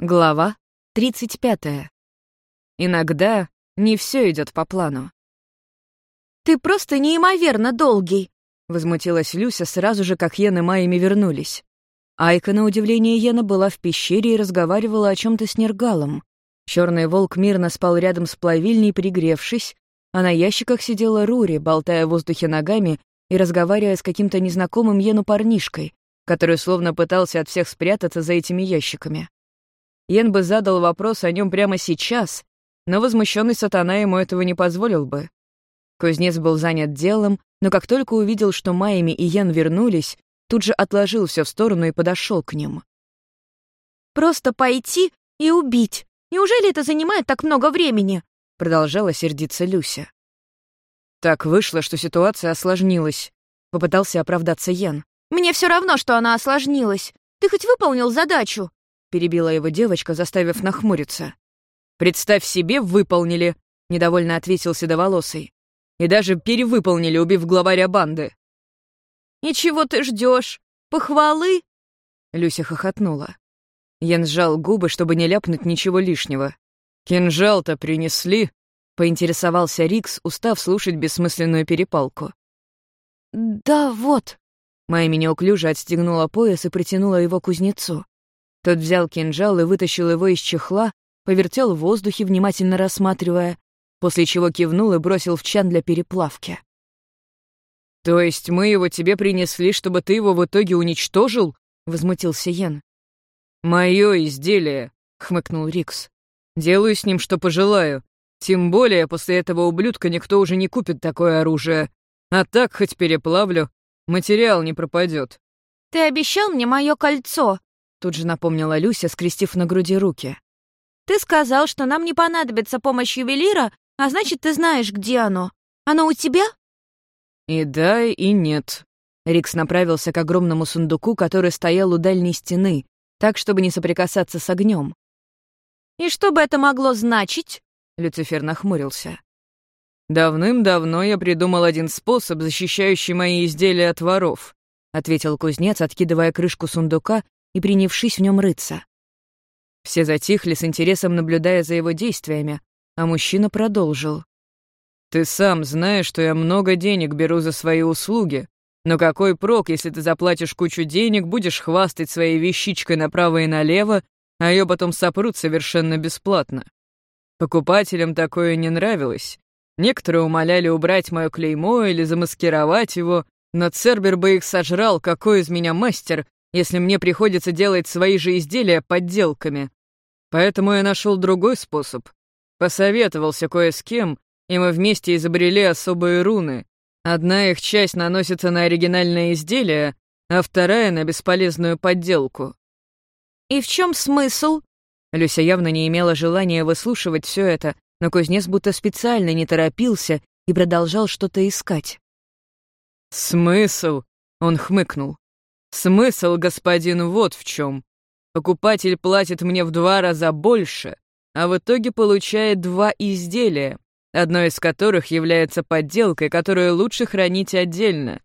Глава 35. Иногда не все идет по плану. «Ты просто неимоверно долгий!» — возмутилась Люся сразу же, как Йен и Майями вернулись. Айка, на удивление Йена, была в пещере и разговаривала о чем то с Нергалом. Черный волк мирно спал рядом с плавильней, пригревшись, а на ящиках сидела Рури, болтая в воздухе ногами и разговаривая с каким-то незнакомым Йену парнишкой, который словно пытался от всех спрятаться за этими ящиками. Йен бы задал вопрос о нем прямо сейчас, но возмущенный сатана ему этого не позволил бы. Кузнец был занят делом, но как только увидел, что Майями и Йен вернулись, тут же отложил все в сторону и подошел к ним. «Просто пойти и убить. Неужели это занимает так много времени?» Продолжала сердиться Люся. Так вышло, что ситуация осложнилась. Попытался оправдаться Йен. «Мне все равно, что она осложнилась. Ты хоть выполнил задачу?» — перебила его девочка, заставив нахмуриться. «Представь себе, выполнили», — недовольно ответил Седоволосый. «И даже перевыполнили, убив главаря банды». «Ничего ты ждешь? Похвалы?» Люся хохотнула. Ян сжал губы, чтобы не ляпнуть ничего лишнего. «Кинжал-то принесли?» — поинтересовался Рикс, устав слушать бессмысленную перепалку. «Да вот». Майя неуклюже отстегнула пояс и притянула его к кузнецу. Тот взял кинжал и вытащил его из чехла, повертел в воздухе, внимательно рассматривая, после чего кивнул и бросил в чан для переплавки. «То есть мы его тебе принесли, чтобы ты его в итоге уничтожил?» — возмутился Йен. «Мое изделие», — хмыкнул Рикс. «Делаю с ним, что пожелаю. Тем более после этого ублюдка никто уже не купит такое оружие. А так хоть переплавлю, материал не пропадет. «Ты обещал мне мое кольцо», Тут же напомнила Люся, скрестив на груди руки. «Ты сказал, что нам не понадобится помощь ювелира, а значит, ты знаешь, где оно. Оно у тебя?» «И да, и нет». Рикс направился к огромному сундуку, который стоял у дальней стены, так, чтобы не соприкасаться с огнем. «И что бы это могло значить?» Люцифер нахмурился. «Давным-давно я придумал один способ, защищающий мои изделия от воров», — ответил кузнец, откидывая крышку сундука и принявшись в нем рыться. Все затихли с интересом, наблюдая за его действиями, а мужчина продолжил. «Ты сам знаешь, что я много денег беру за свои услуги, но какой прок, если ты заплатишь кучу денег, будешь хвастать своей вещичкой направо и налево, а ее потом сопрут совершенно бесплатно? Покупателям такое не нравилось. Некоторые умоляли убрать мое клеймо или замаскировать его, но Цербер бы их сожрал, какой из меня мастер, если мне приходится делать свои же изделия подделками. Поэтому я нашел другой способ. Посоветовался кое с кем, и мы вместе изобрели особые руны. Одна их часть наносится на оригинальное изделие, а вторая — на бесполезную подделку. «И в чем смысл?» Люся явно не имела желания выслушивать все это, но кузнец будто специально не торопился и продолжал что-то искать. «Смысл?» — он хмыкнул. Смысл, господин, вот в чем. Покупатель платит мне в два раза больше, а в итоге получает два изделия, одно из которых является подделкой, которую лучше хранить отдельно.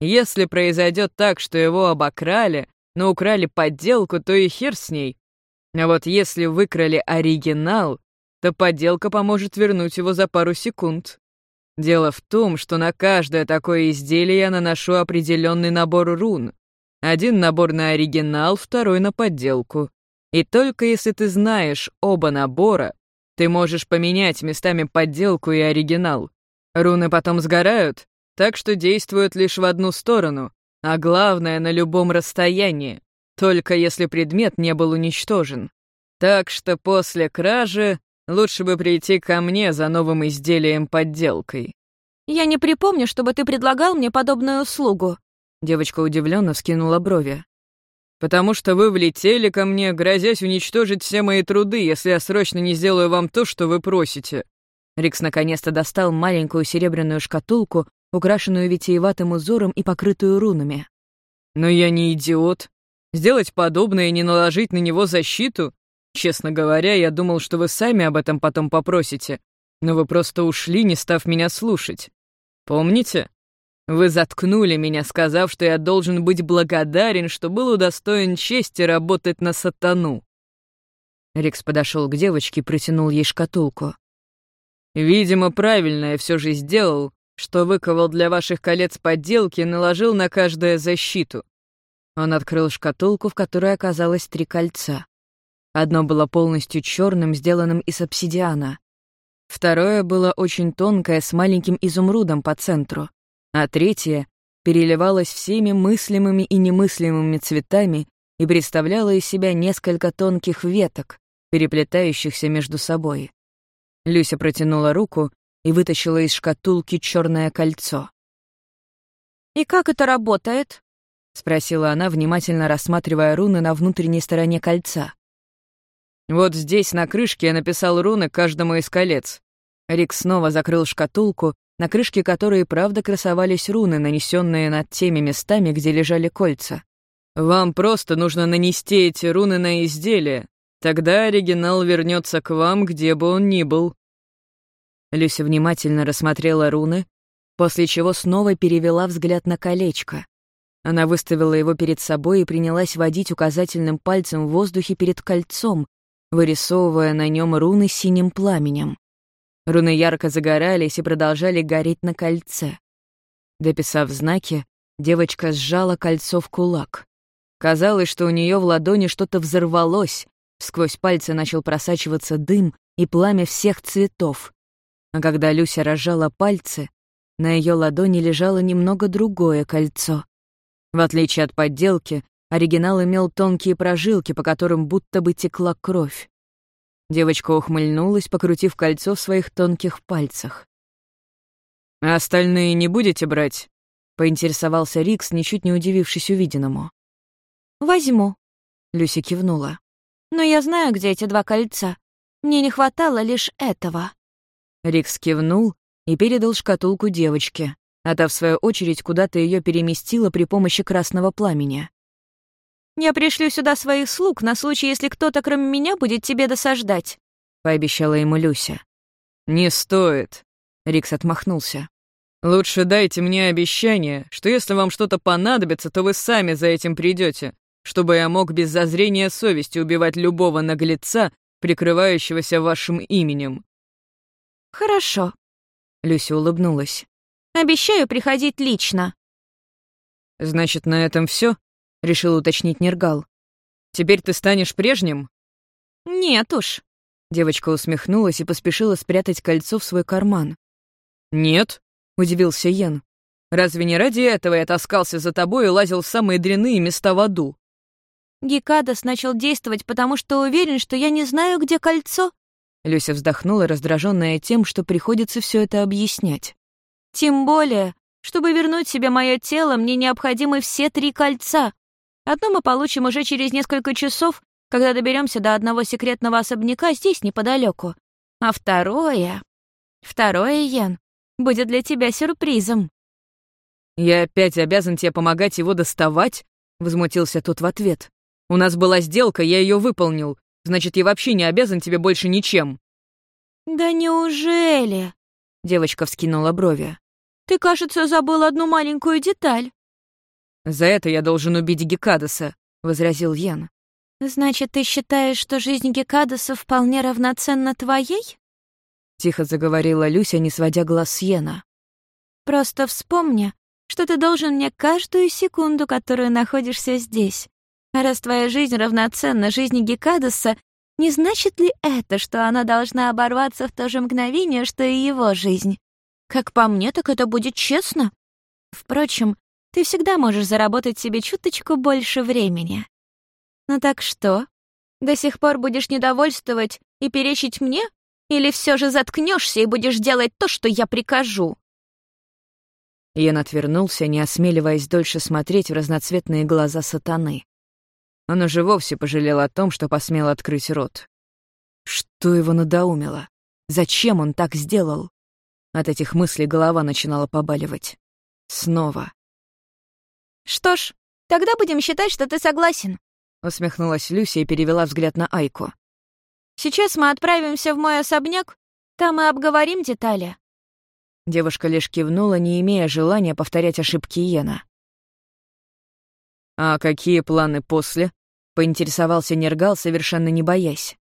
Если произойдет так, что его обокрали, но украли подделку, то и хер с ней. А вот если выкрали оригинал, то подделка поможет вернуть его за пару секунд. Дело в том, что на каждое такое изделие я наношу определенный набор рун, один набор на оригинал, второй на подделку. И только если ты знаешь оба набора, ты можешь поменять местами подделку и оригинал. Руны потом сгорают, так что действуют лишь в одну сторону, а главное — на любом расстоянии, только если предмет не был уничтожен. Так что после кражи лучше бы прийти ко мне за новым изделием-подделкой. «Я не припомню, чтобы ты предлагал мне подобную услугу», Девочка удивленно вскинула брови. «Потому что вы влетели ко мне, грозясь уничтожить все мои труды, если я срочно не сделаю вам то, что вы просите». Рикс наконец-то достал маленькую серебряную шкатулку, украшенную витиеватым узором и покрытую рунами. «Но я не идиот. Сделать подобное и не наложить на него защиту? Честно говоря, я думал, что вы сами об этом потом попросите, но вы просто ушли, не став меня слушать. Помните?» Вы заткнули меня, сказав, что я должен быть благодарен, что был удостоен чести работать на сатану. Рикс подошел к девочке и протянул ей шкатулку. «Видимо, правильно я все же сделал, что выковал для ваших колец подделки и наложил на каждое защиту». Он открыл шкатулку, в которой оказалось три кольца. Одно было полностью черным, сделанным из обсидиана. Второе было очень тонкое, с маленьким изумрудом по центру. А третье переливалось всеми мыслимыми и немыслимыми цветами и представляло из себя несколько тонких веток, переплетающихся между собой. Люся протянула руку и вытащила из шкатулки черное кольцо. «И как это работает?» — спросила она, внимательно рассматривая руны на внутренней стороне кольца. «Вот здесь на крышке я написал руны каждому из колец». Рик снова закрыл шкатулку, на крышке которой правда красовались руны, нанесенные над теми местами, где лежали кольца. «Вам просто нужно нанести эти руны на изделие, тогда оригинал вернется к вам, где бы он ни был». Люся внимательно рассмотрела руны, после чего снова перевела взгляд на колечко. Она выставила его перед собой и принялась водить указательным пальцем в воздухе перед кольцом, вырисовывая на нем руны синим пламенем. Руны ярко загорались и продолжали гореть на кольце. Дописав знаки, девочка сжала кольцо в кулак. Казалось, что у нее в ладони что-то взорвалось, сквозь пальцы начал просачиваться дым и пламя всех цветов. А когда Люся разжала пальцы, на ее ладони лежало немного другое кольцо. В отличие от подделки, оригинал имел тонкие прожилки, по которым будто бы текла кровь. Девочка ухмыльнулась, покрутив кольцо в своих тонких пальцах. «А остальные не будете брать?» — поинтересовался Рикс, ничуть не удивившись увиденному. «Возьму», — Люся кивнула. «Но я знаю, где эти два кольца. Мне не хватало лишь этого». Рикс кивнул и передал шкатулку девочке, а та, в свою очередь, куда-то ее переместила при помощи красного пламени. «Я пришлю сюда своих слуг на случай, если кто-то, кроме меня, будет тебе досаждать», — пообещала ему Люся. «Не стоит», — Рикс отмахнулся. «Лучше дайте мне обещание, что если вам что-то понадобится, то вы сами за этим придете, чтобы я мог без зазрения совести убивать любого наглеца, прикрывающегося вашим именем. «Хорошо», — Люся улыбнулась. «Обещаю приходить лично». «Значит, на этом все? Решил уточнить Нергал. «Теперь ты станешь прежним?» «Нет уж», — девочка усмехнулась и поспешила спрятать кольцо в свой карман. «Нет?» — удивился Йен. «Разве не ради этого я таскался за тобой и лазил в самые дряные места в аду?» Гекадас начал действовать, потому что уверен, что я не знаю, где кольцо, Люся вздохнула, раздраженная тем, что приходится все это объяснять. «Тем более, чтобы вернуть себе мое тело, мне необходимы все три кольца. Одно мы получим уже через несколько часов, когда доберемся до одного секретного особняка здесь неподалеку. А второе... Второе, Ян, будет для тебя сюрпризом». «Я опять обязан тебе помогать его доставать?» — возмутился тот в ответ. «У нас была сделка, я ее выполнил. Значит, я вообще не обязан тебе больше ничем». «Да неужели?» — девочка вскинула брови. «Ты, кажется, забыл одну маленькую деталь». «За это я должен убить Гекадаса», — возразил Ян. «Значит, ты считаешь, что жизнь Гекадаса вполне равноценна твоей?» Тихо заговорила Люся, не сводя глаз с Йена. «Просто вспомни, что ты должен мне каждую секунду, которую находишься здесь. А раз твоя жизнь равноценна жизни Гекадаса, не значит ли это, что она должна оборваться в то же мгновение, что и его жизнь? Как по мне, так это будет честно. Впрочем, ты всегда можешь заработать себе чуточку больше времени. Ну так что? До сих пор будешь недовольствовать и перечить мне? Или все же заткнешься и будешь делать то, что я прикажу?» Ян отвернулся, не осмеливаясь дольше смотреть в разноцветные глаза сатаны. Он уже вовсе пожалел о том, что посмел открыть рот. Что его надоумило? Зачем он так сделал? От этих мыслей голова начинала побаливать. Снова. «Что ж, тогда будем считать, что ты согласен», — усмехнулась Люся и перевела взгляд на Айку. «Сейчас мы отправимся в мой особняк, там и обговорим детали». Девушка лишь кивнула, не имея желания повторять ошибки Йена. «А какие планы после?» — поинтересовался Нергал, совершенно не боясь.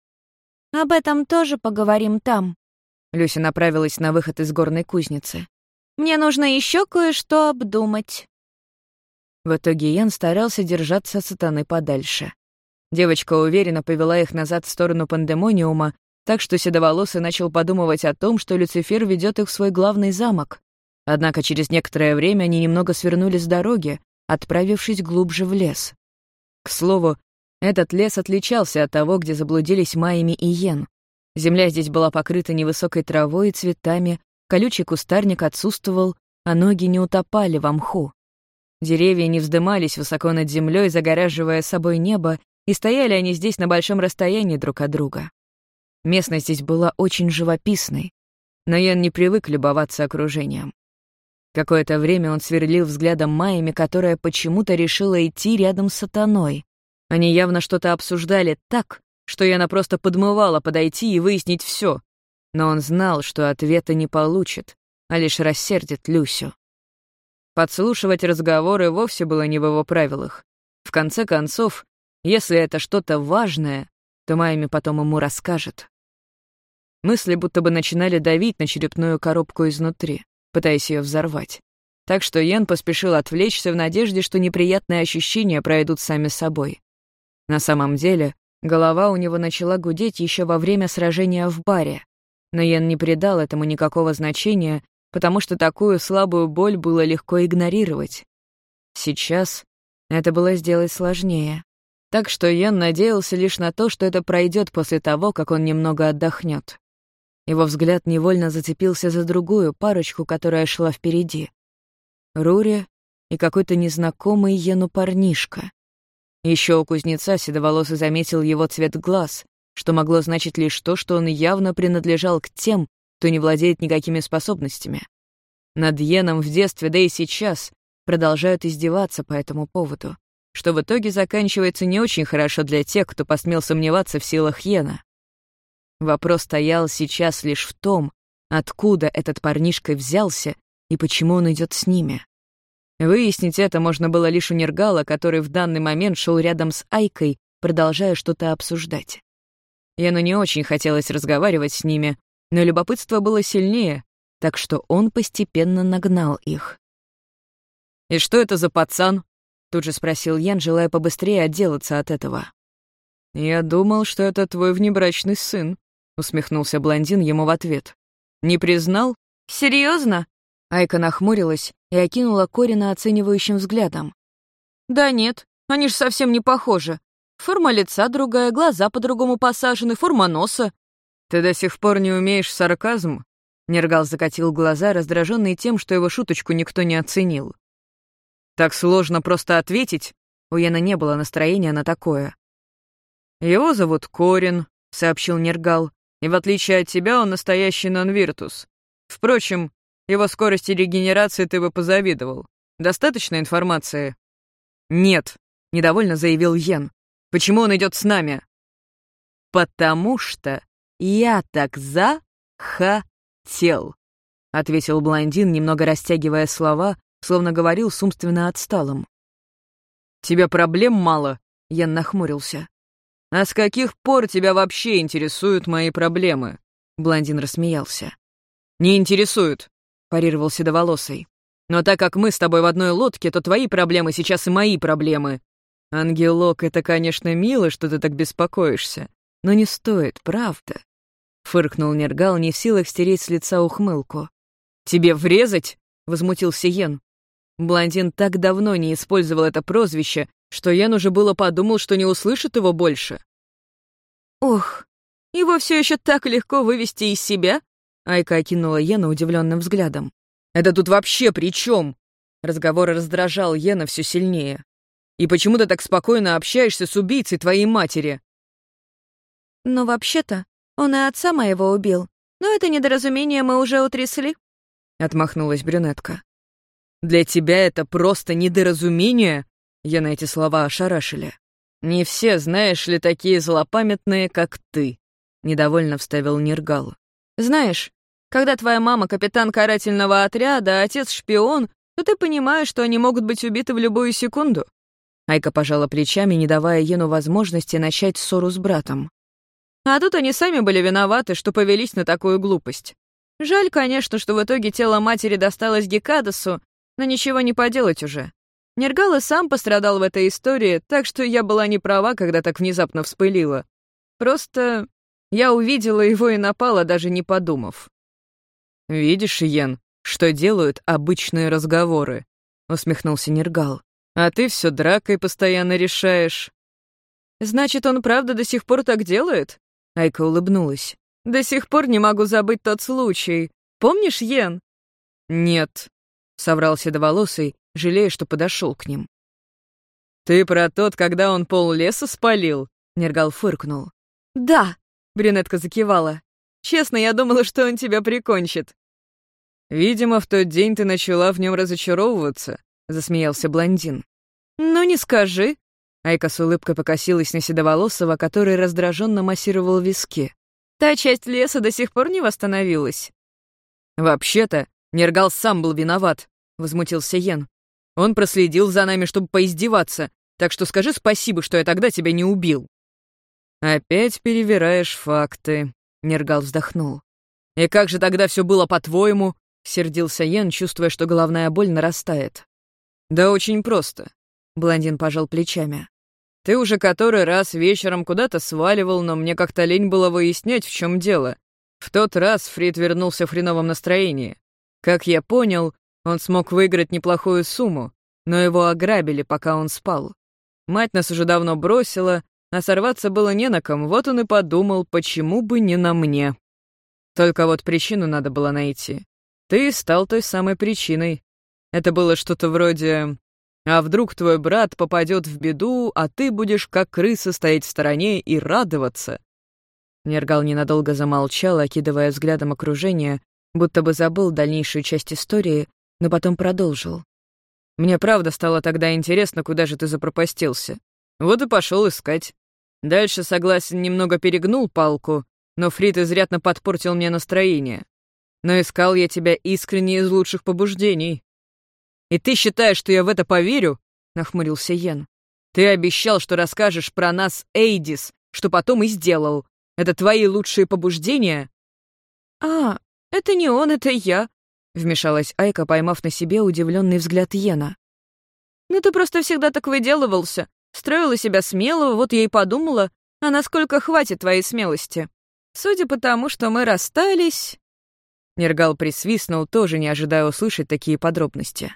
Об этом тоже поговорим там». Люся направилась на выход из горной кузницы. «Мне нужно еще кое-что обдумать». В итоге Ян старался держаться от сатаны подальше. Девочка уверенно повела их назад в сторону пандемониума, так что Седоволосый начал подумывать о том, что Люцифер ведет их в свой главный замок. Однако через некоторое время они немного свернули с дороги, отправившись глубже в лес. К слову, этот лес отличался от того, где заблудились Майями и Йен. Земля здесь была покрыта невысокой травой и цветами, колючий кустарник отсутствовал, а ноги не утопали в мху. Деревья не вздымались высоко над землей, загораживая собой небо, и стояли они здесь на большом расстоянии друг от друга. Местность здесь была очень живописной, но Ян не привык любоваться окружением. Какое-то время он сверлил взглядом Майями, которая почему-то решила идти рядом с сатаной. Они явно что-то обсуждали так, что Яна просто подмывала подойти и выяснить все. Но он знал, что ответа не получит, а лишь рассердит Люсю. Подслушивать разговоры вовсе было не в его правилах. В конце концов, если это что-то важное, то Майми потом ему расскажет. Мысли будто бы начинали давить на черепную коробку изнутри, пытаясь ее взорвать. Так что Йен поспешил отвлечься в надежде, что неприятные ощущения пройдут сами собой. На самом деле, голова у него начала гудеть еще во время сражения в баре, но Йен не придал этому никакого значения, потому что такую слабую боль было легко игнорировать. Сейчас это было сделать сложнее. Так что Йен надеялся лишь на то, что это пройдет после того, как он немного отдохнет. Его взгляд невольно зацепился за другую парочку, которая шла впереди. Рури и какой-то незнакомый Ену парнишка. Еще у кузнеца седоволосый заметил его цвет глаз, что могло значить лишь то, что он явно принадлежал к тем, кто не владеет никакими способностями. Над Йеном в детстве, да и сейчас, продолжают издеваться по этому поводу, что в итоге заканчивается не очень хорошо для тех, кто посмел сомневаться в силах Йена. Вопрос стоял сейчас лишь в том, откуда этот парнишка взялся и почему он идет с ними. Выяснить это можно было лишь у Нергала, который в данный момент шел рядом с Айкой, продолжая что-то обсуждать. Яну не очень хотелось разговаривать с ними, но любопытство было сильнее, так что он постепенно нагнал их. «И что это за пацан?» — тут же спросил Ян, желая побыстрее отделаться от этого. «Я думал, что это твой внебрачный сын», — усмехнулся блондин ему в ответ. «Не признал?» Серьезно? Айка нахмурилась и окинула Корина оценивающим взглядом. «Да нет, они ж совсем не похожи. Форма лица другая, глаза по-другому посажены, форма носа». «Ты до сих пор не умеешь сарказм?» Нергал закатил глаза, раздраженный тем, что его шуточку никто не оценил. «Так сложно просто ответить?» У Яна не было настроения на такое. «Его зовут Корин», — сообщил Нергал и в отличие от тебя он настоящий нонвиртус. Впрочем, его скорости регенерации ты бы позавидовал. Достаточно информации?» «Нет», — недовольно заявил Йен. «Почему он идет с нами?» «Потому что я так за-ха-тел», — ответил блондин, немного растягивая слова, словно говорил с умственно отсталым. «Тебе проблем мало?» — Ян нахмурился. «А с каких пор тебя вообще интересуют мои проблемы?» Блондин рассмеялся. «Не интересуют», — парировал Седоволосый. «Но так как мы с тобой в одной лодке, то твои проблемы сейчас и мои проблемы. Ангелок, это, конечно, мило, что ты так беспокоишься, но не стоит, правда?» Фыркнул Нергал, не в силах стереть с лица ухмылку. «Тебе врезать?» — возмутился Йен. Блондин так давно не использовал это прозвище, что Ян уже было подумал, что не услышит его больше. «Ох, его все еще так легко вывести из себя?» Айка окинула Йена удивленным взглядом. «Это тут вообще при чем? Разговор раздражал Йена все сильнее. «И почему ты так спокойно общаешься с убийцей твоей матери?» «Но вообще-то он и отца моего убил. Но это недоразумение мы уже утрясли», — отмахнулась брюнетка. «Для тебя это просто недоразумение?» Я на эти слова ошарашили. «Не все, знаешь ли, такие злопамятные, как ты», — недовольно вставил Нергал. «Знаешь, когда твоя мама капитан карательного отряда, а отец шпион, то ты понимаешь, что они могут быть убиты в любую секунду». Айка пожала плечами, не давая Ену возможности начать ссору с братом. А тут они сами были виноваты, что повелись на такую глупость. Жаль, конечно, что в итоге тело матери досталось Гекадасу, но ничего не поделать уже. Нергал и сам пострадал в этой истории, так что я была не права, когда так внезапно вспылила. Просто я увидела его и напала, даже не подумав. «Видишь, Йен, что делают обычные разговоры?» — усмехнулся Нергал. «А ты все дракой постоянно решаешь». «Значит, он правда до сих пор так делает?» Айка улыбнулась. «До сих пор не могу забыть тот случай. Помнишь, Йен?» «Нет», — соврал седоволосый, жалея, что подошел к ним. «Ты про тот, когда он пол леса спалил?» — Нергал фыркнул. «Да», — брюнетка закивала. «Честно, я думала, что он тебя прикончит». «Видимо, в тот день ты начала в нем разочаровываться», — засмеялся блондин. «Ну, не скажи». Айка с улыбкой покосилась на Седоволосого, который раздраженно массировал виски. «Та часть леса до сих пор не восстановилась». «Вообще-то, Нергал сам был виноват», — возмутился Йен. «Он проследил за нами, чтобы поиздеваться, так что скажи спасибо, что я тогда тебя не убил». «Опять перевираешь факты», — Нергал вздохнул. «И как же тогда все было, по-твоему?» — сердился Йен, чувствуя, что головная боль нарастает. «Да очень просто», — блондин пожал плечами. «Ты уже который раз вечером куда-то сваливал, но мне как-то лень было выяснять, в чем дело. В тот раз Фрид вернулся в хреновом настроении. Как я понял, он смог выиграть неплохую сумму, но его ограбили, пока он спал. Мать нас уже давно бросила, а сорваться было не на ком, вот он и подумал, почему бы не на мне. Только вот причину надо было найти. Ты стал той самой причиной. Это было что-то вроде «А вдруг твой брат попадет в беду, а ты будешь как крыса стоять в стороне и радоваться?» Нергал ненадолго замолчал, окидывая взглядом окружение, будто бы забыл дальнейшую часть истории, но потом продолжил. «Мне правда стало тогда интересно, куда же ты запропастился. Вот и пошел искать. Дальше, согласен, немного перегнул палку, но Фрид изрядно подпортил мне настроение. Но искал я тебя искренне из лучших побуждений. «И ты считаешь, что я в это поверю?» — нахмурился Йен. «Ты обещал, что расскажешь про нас Эйдис, что потом и сделал. Это твои лучшие побуждения?» «А, это не он, это я», — вмешалась Айка, поймав на себе удивленный взгляд Йена. «Ну ты просто всегда так выделывался. Строила себя смелого, вот я и подумала, а насколько хватит твоей смелости. Судя по тому, что мы расстались...» Нергал присвистнул, тоже не ожидая услышать такие подробности.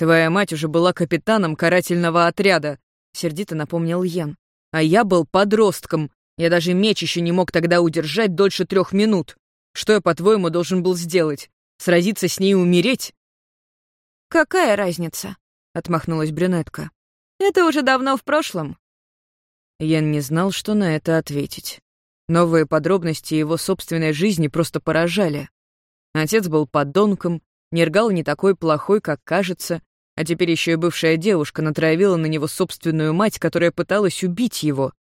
«Твоя мать уже была капитаном карательного отряда», — сердито напомнил Йен. «А я был подростком. Я даже меч еще не мог тогда удержать дольше трех минут. Что я, по-твоему, должен был сделать? Сразиться с ней и умереть?» «Какая разница?» — отмахнулась брюнетка. «Это уже давно в прошлом». Йен не знал, что на это ответить. Новые подробности его собственной жизни просто поражали. Отец был подонком, Нергал не такой плохой, как кажется, а теперь еще и бывшая девушка натравила на него собственную мать, которая пыталась убить его.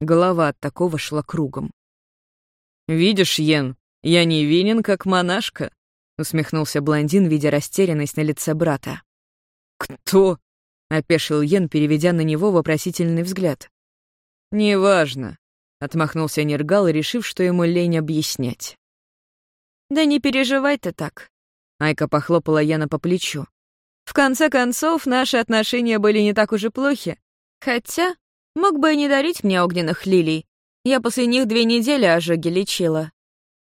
Голова от такого шла кругом. «Видишь, Йен, я не винен, как монашка», — усмехнулся блондин, видя растерянность на лице брата. «Кто?» — опешил Йен, переведя на него вопросительный взгляд. «Неважно», — отмахнулся Нергал, решив, что ему лень объяснять. «Да не переживай ты так», — Айка похлопала Яна по плечу. В конце концов, наши отношения были не так уж и плохи. Хотя, мог бы и не дарить мне огненных лилий. Я после них две недели ожоги лечила.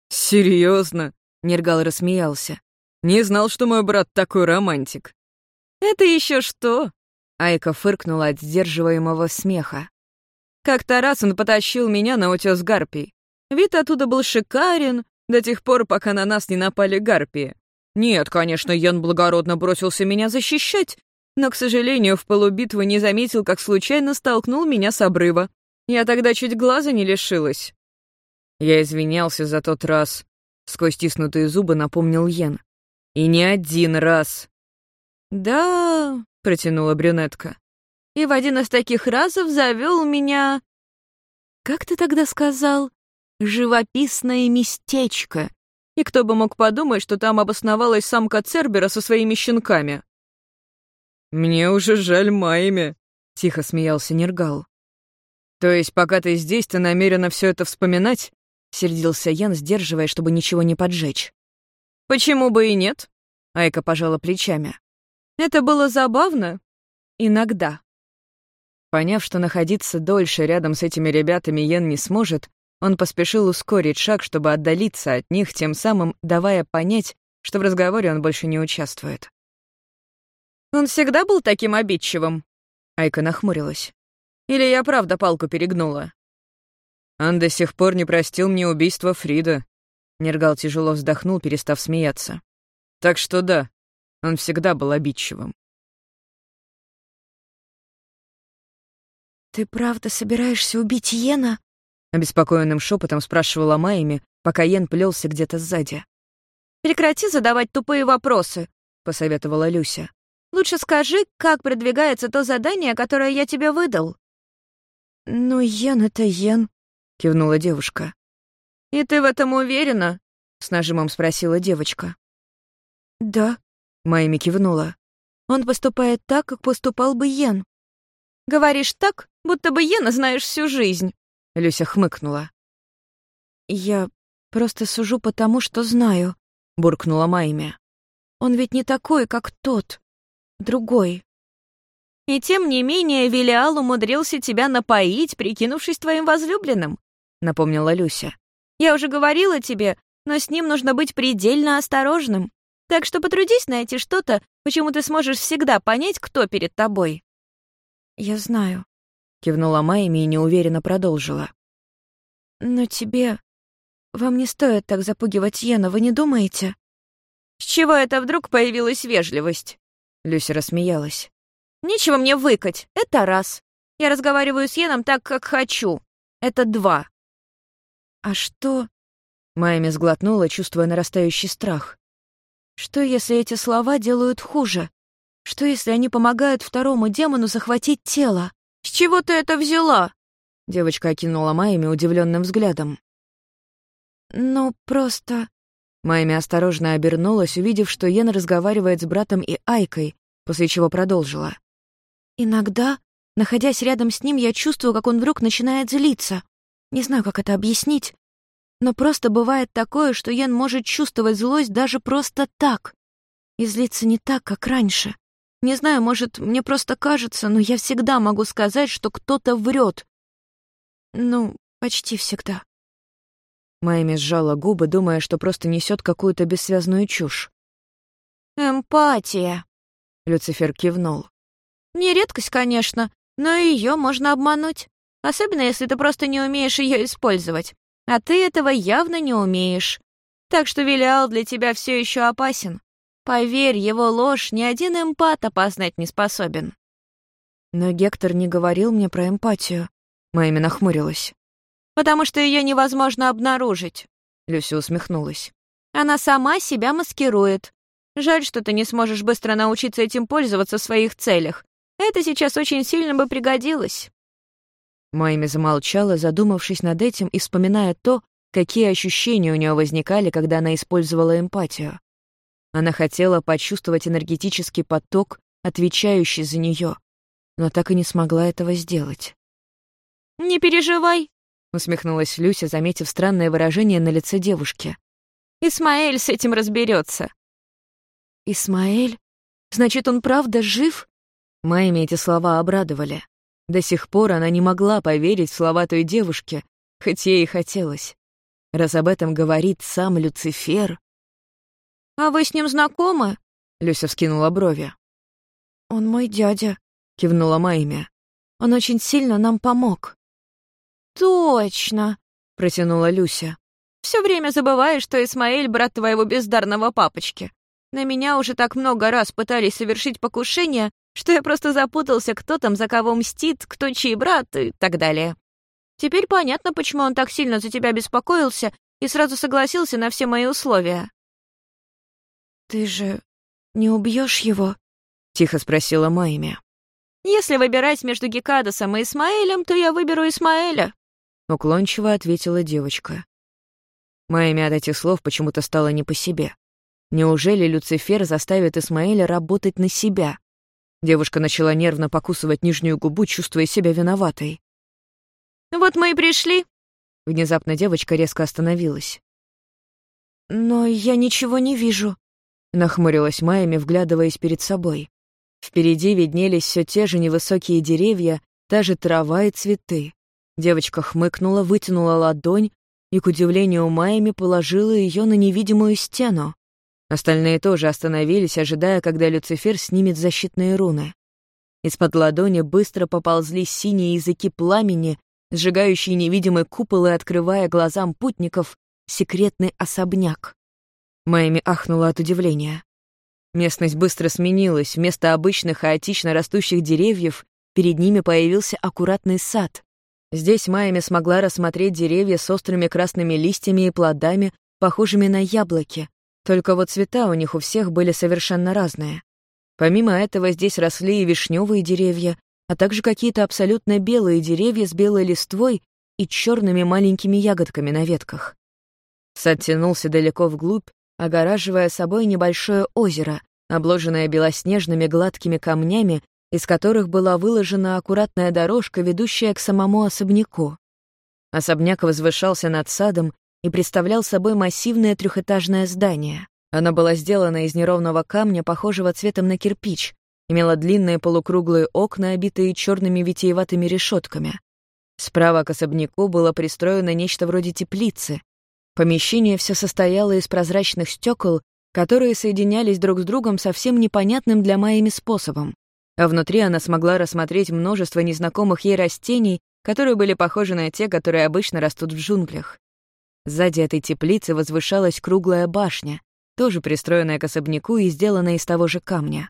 Серьезно? Нергал рассмеялся. Не знал, что мой брат такой романтик. Это еще что? Айка фыркнула от сдерживаемого смеха. Как-то раз он потащил меня на утес гарпий. Вид оттуда был шикарен до тех пор, пока на нас не напали гарпии. Нет, конечно, Ян благородно бросился меня защищать, но, к сожалению, в полубитвы не заметил, как случайно столкнул меня с обрыва. Я тогда чуть глаза не лишилась. Я извинялся за тот раз. Сквозь стиснутые зубы напомнил Йен. И не один раз. «Да», — протянула брюнетка. «И в один из таких разов завел меня...» «Как ты тогда сказал? Живописное местечко. И кто бы мог подумать, что там обосновалась самка Цербера со своими щенками? «Мне уже жаль Майми», — тихо смеялся Нергал. «То есть, пока ты здесь, ты намерена все это вспоминать?» — сердился Ян, сдерживая, чтобы ничего не поджечь. «Почему бы и нет?» — Айка пожала плечами. «Это было забавно. Иногда». Поняв, что находиться дольше рядом с этими ребятами Йен не сможет, он поспешил ускорить шаг, чтобы отдалиться от них, тем самым давая понять, что в разговоре он больше не участвует. «Он всегда был таким обидчивым?» Айка нахмурилась. «Или я правда палку перегнула?» «Он до сих пор не простил мне убийство Фрида», Нергал тяжело вздохнул, перестав смеяться. «Так что да, он всегда был обидчивым». «Ты правда собираешься убить Йена?» Обеспокоенным шепотом спрашивала Майями, пока Йен плелся где-то сзади. «Прекрати задавать тупые вопросы», — посоветовала Люся. «Лучше скажи, как продвигается то задание, которое я тебе выдал». «Ну, Йен — это Йен», — кивнула девушка. «И ты в этом уверена?» — с нажимом спросила девочка. «Да», — Майми кивнула. «Он поступает так, как поступал бы Йен». «Говоришь так, будто бы Йена знаешь всю жизнь», — Люся хмыкнула. «Я просто сужу потому, что знаю», — буркнула Майми. «Он ведь не такой, как тот. Другой». «И тем не менее Велиал умудрился тебя напоить, прикинувшись твоим возлюбленным», — напомнила Люся. «Я уже говорила тебе, но с ним нужно быть предельно осторожным. Так что потрудись найти что-то, почему ты сможешь всегда понять, кто перед тобой». «Я знаю», Кивнула Майми и неуверенно продолжила. «Но тебе... Вам не стоит так запугивать Йена, вы не думаете?» «С чего это вдруг появилась вежливость?» Люся рассмеялась. «Нечего мне выкать, это раз. Я разговариваю с Йеном так, как хочу. Это два». «А что...» Майми сглотнула, чувствуя нарастающий страх. «Что, если эти слова делают хуже? Что, если они помогают второму демону захватить тело?» «С чего ты это взяла?» Девочка окинула Майми удивленным взглядом. «Ну, просто...» Майми осторожно обернулась, увидев, что Йен разговаривает с братом и Айкой, после чего продолжила. «Иногда, находясь рядом с ним, я чувствую, как он вдруг начинает злиться. Не знаю, как это объяснить, но просто бывает такое, что Йен может чувствовать злость даже просто так. И злиться не так, как раньше. Не знаю, может, мне просто кажется, но я всегда могу сказать, что кто-то врет. Ну, почти всегда. Майми сжала губы, думая, что просто несет какую-то бессвязную чушь. «Эмпатия», — Люцифер кивнул. «Не редкость, конечно, но ее можно обмануть. Особенно, если ты просто не умеешь ее использовать. А ты этого явно не умеешь. Так что Велиал для тебя все еще опасен. Поверь, его ложь ни один эмпат опознать не способен. Но Гектор не говорил мне про эмпатию. Майми нахмурилась. «Потому что ее невозможно обнаружить», — Люся усмехнулась. «Она сама себя маскирует. Жаль, что ты не сможешь быстро научиться этим пользоваться в своих целях. Это сейчас очень сильно бы пригодилось». Майми замолчала, задумавшись над этим и вспоминая то, какие ощущения у нее возникали, когда она использовала эмпатию. Она хотела почувствовать энергетический поток, отвечающий за нее, но так и не смогла этого сделать. «Не переживай», — усмехнулась Люся, заметив странное выражение на лице девушки. «Исмаэль с этим разберется. «Исмаэль? Значит, он правда жив?» Майме эти слова обрадовали. До сих пор она не могла поверить в слова той девушки, хоть ей и хотелось. Раз об этом говорит сам Люцифер... «А вы с ним знакомы?» — Люся вскинула брови. «Он мой дядя», — кивнула Майми. «Он очень сильно нам помог». «Точно», — протянула Люся. «Все время забываешь, что Исмаэль — брат твоего бездарного папочки. На меня уже так много раз пытались совершить покушение, что я просто запутался, кто там за кого мстит, кто чей брат и так далее. Теперь понятно, почему он так сильно за тебя беспокоился и сразу согласился на все мои условия». «Ты же не убьешь его?» — тихо спросила Майми. «Если выбирать между Гекадосом и Исмаэлем, то я выберу Исмаэля», — уклончиво ответила девочка. Майми от этих слов почему-то стало не по себе. Неужели Люцифер заставит Исмаэля работать на себя? Девушка начала нервно покусывать нижнюю губу, чувствуя себя виноватой. Вот мы и пришли». Внезапно девочка резко остановилась. «Но я ничего не вижу», — нахмурилась Майами, вглядываясь перед собой. Впереди виднелись все те же невысокие деревья, та же трава и цветы. Девочка хмыкнула, вытянула ладонь и, к удивлению Майами, положила ее на невидимую стену. Остальные тоже остановились, ожидая, когда Люцифер снимет защитные руны. Из-под ладони быстро поползли синие языки пламени, сжигающие невидимый купол и открывая глазам путников секретный особняк. Майми ахнула от удивления. Местность быстро сменилась. Вместо обычных хаотично растущих деревьев перед ними появился аккуратный сад. Здесь Майами смогла рассмотреть деревья с острыми красными листьями и плодами, похожими на яблоки. Только вот цвета у них у всех были совершенно разные. Помимо этого здесь росли и вишневые деревья, а также какие-то абсолютно белые деревья с белой листвой и черными маленькими ягодками на ветках. Сад тянулся далеко вглубь, огораживая собой небольшое озеро, обложенное белоснежными гладкими камнями, из которых была выложена аккуратная дорожка, ведущая к самому особняку. Особняк возвышался над садом и представлял собой массивное трехэтажное здание. Оно было сделано из неровного камня, похожего цветом на кирпич, имело длинные полукруглые окна, обитые черными витиеватыми решетками. Справа к особняку было пристроено нечто вроде теплицы, Помещение все состояло из прозрачных стекол, которые соединялись друг с другом совсем непонятным для Майями способом. А внутри она смогла рассмотреть множество незнакомых ей растений, которые были похожи на те, которые обычно растут в джунглях. Сзади этой теплицы возвышалась круглая башня, тоже пристроенная к особняку и сделанная из того же камня.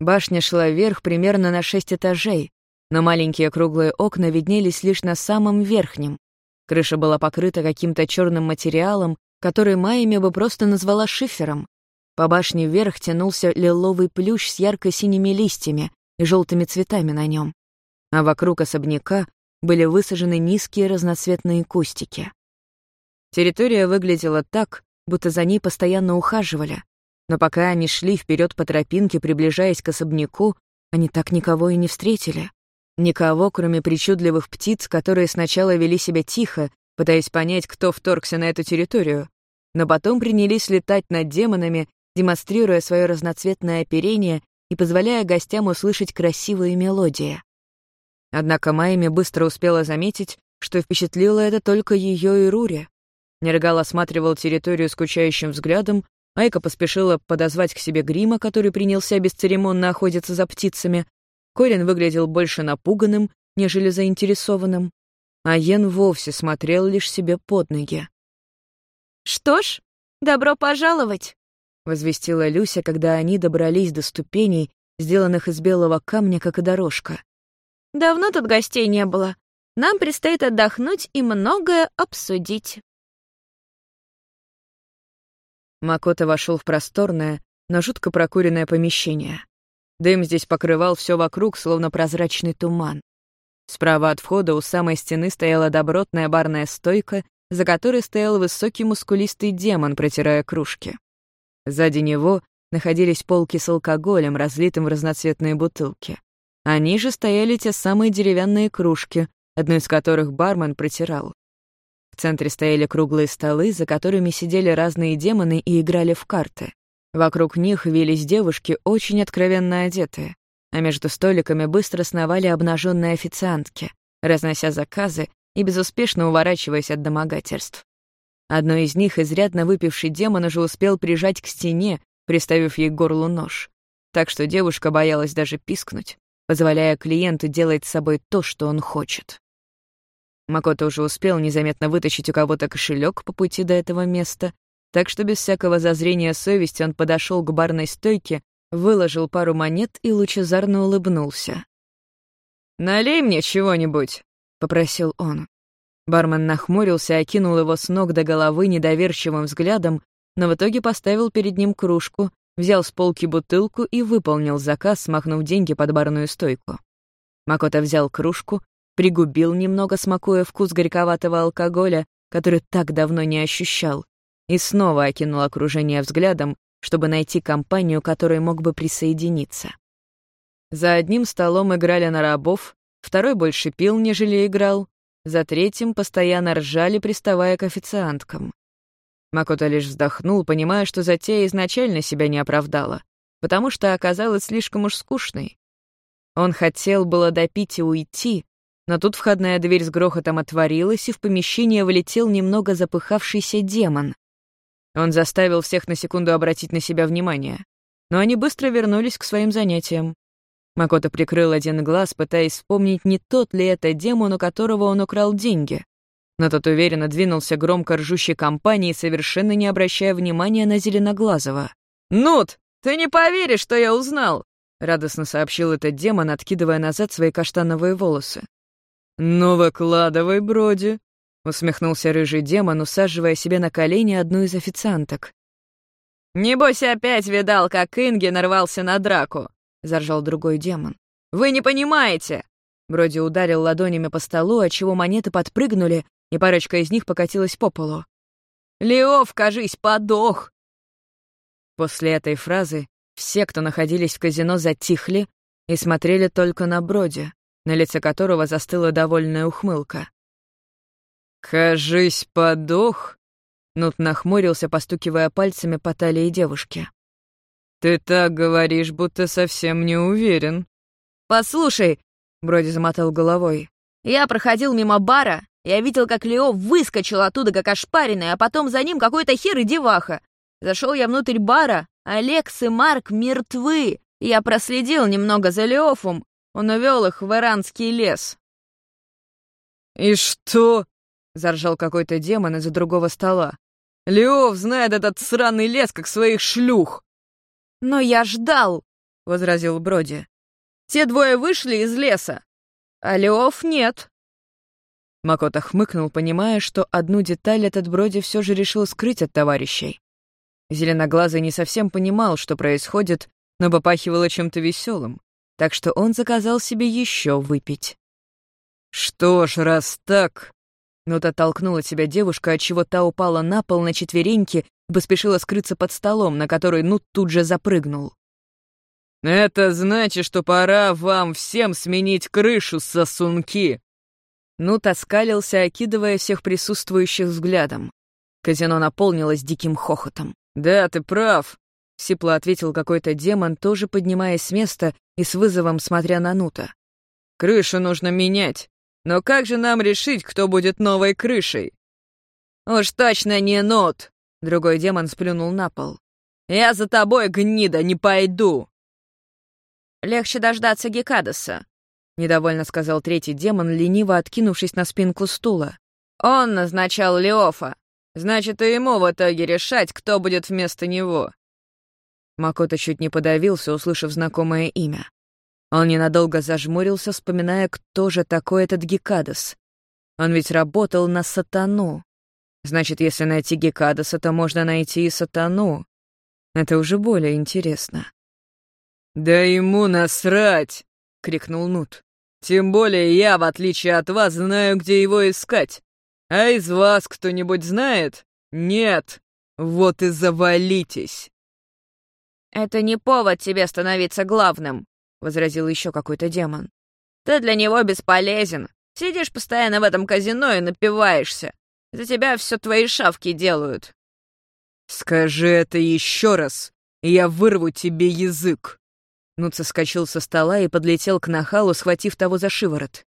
Башня шла вверх примерно на шесть этажей, но маленькие круглые окна виднелись лишь на самом верхнем, Крыша была покрыта каким-то черным материалом, который Майями бы просто назвала шифером. По башне вверх тянулся лиловый плющ с ярко-синими листьями и желтыми цветами на нем. А вокруг особняка были высажены низкие разноцветные кустики. Территория выглядела так, будто за ней постоянно ухаживали, но пока они шли вперед по тропинке, приближаясь к особняку, они так никого и не встретили. Никого, кроме причудливых птиц, которые сначала вели себя тихо, пытаясь понять, кто вторгся на эту территорию, но потом принялись летать над демонами, демонстрируя свое разноцветное оперение и позволяя гостям услышать красивые мелодии. Однако Майми быстро успела заметить, что впечатлило это только ее и Рури. Нергал осматривал территорию скучающим взглядом, Айка поспешила подозвать к себе грима, который принялся бесцеремонно охотиться за птицами, Корин выглядел больше напуганным, нежели заинтересованным, а Йен вовсе смотрел лишь себе под ноги. «Что ж, добро пожаловать!» — возвестила Люся, когда они добрались до ступеней, сделанных из белого камня, как и дорожка. «Давно тут гостей не было. Нам предстоит отдохнуть и многое обсудить». Макота вошел в просторное, но жутко прокуренное помещение. Дым здесь покрывал все вокруг, словно прозрачный туман. Справа от входа у самой стены стояла добротная барная стойка, за которой стоял высокий мускулистый демон, протирая кружки. Сзади него находились полки с алкоголем, разлитым в разноцветные бутылки. Они же стояли те самые деревянные кружки, одну из которых бармен протирал. В центре стояли круглые столы, за которыми сидели разные демоны и играли в карты. Вокруг них вились девушки, очень откровенно одетые, а между столиками быстро сновали обнаженные официантки, разнося заказы и безуспешно уворачиваясь от домогательств. Одной из них, изрядно выпивший демон, уже успел прижать к стене, приставив ей к горлу нож. Так что девушка боялась даже пискнуть, позволяя клиенту делать с собой то, что он хочет. Макото уже успел незаметно вытащить у кого-то кошелек по пути до этого места так что без всякого зазрения совести он подошел к барной стойке, выложил пару монет и лучезарно улыбнулся. «Налей мне чего-нибудь», — попросил он. Бармен нахмурился, окинул его с ног до головы недоверчивым взглядом, но в итоге поставил перед ним кружку, взял с полки бутылку и выполнил заказ, смахнув деньги под барную стойку. Макота взял кружку, пригубил немного, смакуя вкус горьковатого алкоголя, который так давно не ощущал, и снова окинул окружение взглядом, чтобы найти компанию, которой мог бы присоединиться. За одним столом играли на рабов, второй больше пил, нежели играл. за третьим постоянно ржали, приставая к официанткам. Макото лишь вздохнул, понимая, что затея изначально себя не оправдала, потому что оказалась слишком уж скучной. Он хотел было допить и уйти, но тут входная дверь с грохотом отворилась, и в помещение влетел немного запыхавшийся демон. Он заставил всех на секунду обратить на себя внимание, но они быстро вернулись к своим занятиям. Макото прикрыл один глаз, пытаясь вспомнить, не тот ли это демон, у которого он украл деньги. Но тот уверенно двинулся громко ржущей компанией, совершенно не обращая внимания на Зеленоглазого. «Нут, ты не поверишь, что я узнал!» — радостно сообщил этот демон, откидывая назад свои каштановые волосы. «Ну, выкладывай, Броди», — усмехнулся рыжий демон, усаживая себе на колени одну из официанток. «Небось, опять видал, как Инги нарвался на драку», — заржал другой демон. «Вы не понимаете!» Броди ударил ладонями по столу, отчего монеты подпрыгнули, и парочка из них покатилась по полу. «Леов, кажись, подох!» После этой фразы все, кто находились в казино, затихли и смотрели только на Броди, на лице которого застыла довольная ухмылка. «Кажись, подох?» Нут нахмурился, постукивая пальцами по талии девушки. «Ты так говоришь, будто совсем не уверен». «Послушай», — Броди замотал головой, «я проходил мимо бара, я видел, как Лео выскочил оттуда, как ошпаренный, а потом за ним какой-то хер и деваха. Зашел я внутрь бара, Алекс и Марк мертвы. Я проследил немного за Леофом, он увел их в иранский лес». «И что?» — заржал какой-то демон из-за другого стола. «Леоф знает этот сраный лес, как своих шлюх!» «Но я ждал!» — возразил Броди. «Те двое вышли из леса, а Леоф нет». Макота хмыкнул, понимая, что одну деталь этот Броди все же решил скрыть от товарищей. Зеленоглазый не совсем понимал, что происходит, но попахивало чем-то веселым, так что он заказал себе еще выпить. «Что ж, раз так...» Нута толкнула себя девушка, отчего та упала на пол на четвереньки и поспешила скрыться под столом, на который Нут тут же запрыгнул. «Это значит, что пора вам всем сменить крышу, сосунки!» Нут оскалился, окидывая всех присутствующих взглядом. Казино наполнилось диким хохотом. «Да, ты прав», — сипло ответил какой-то демон, тоже поднимаясь с места и с вызовом смотря на Нута. «Крышу нужно менять. Но как же нам решить, кто будет новой крышей?» «Уж точно не Нут!» — другой демон сплюнул на пол. «Я за тобой, гнида, не пойду!» «Легче дождаться Гекадаса», — недовольно сказал третий демон, лениво откинувшись на спинку стула. «Он назначал Леофа. Значит, и ему в итоге решать, кто будет вместо него. Макото чуть не подавился, услышав знакомое имя. Он ненадолго зажмурился, вспоминая, кто же такой этот Гекадас. Он ведь работал на сатану. Значит, если найти Гекадаса, то можно найти и сатану. Это уже более интересно. «Да ему насрать!» — крикнул Нут. «Тем более я, в отличие от вас, знаю, где его искать. А из вас кто-нибудь знает? Нет. Вот и завалитесь. Это не повод тебе становиться главным, возразил еще какой-то демон. Ты для него бесполезен. Сидишь постоянно в этом казино и напиваешься. За тебя все твои шавки делают. Скажи это еще раз, и я вырву тебе язык. Нут соскочил со стола и подлетел к нахалу, схватив того за шиворот.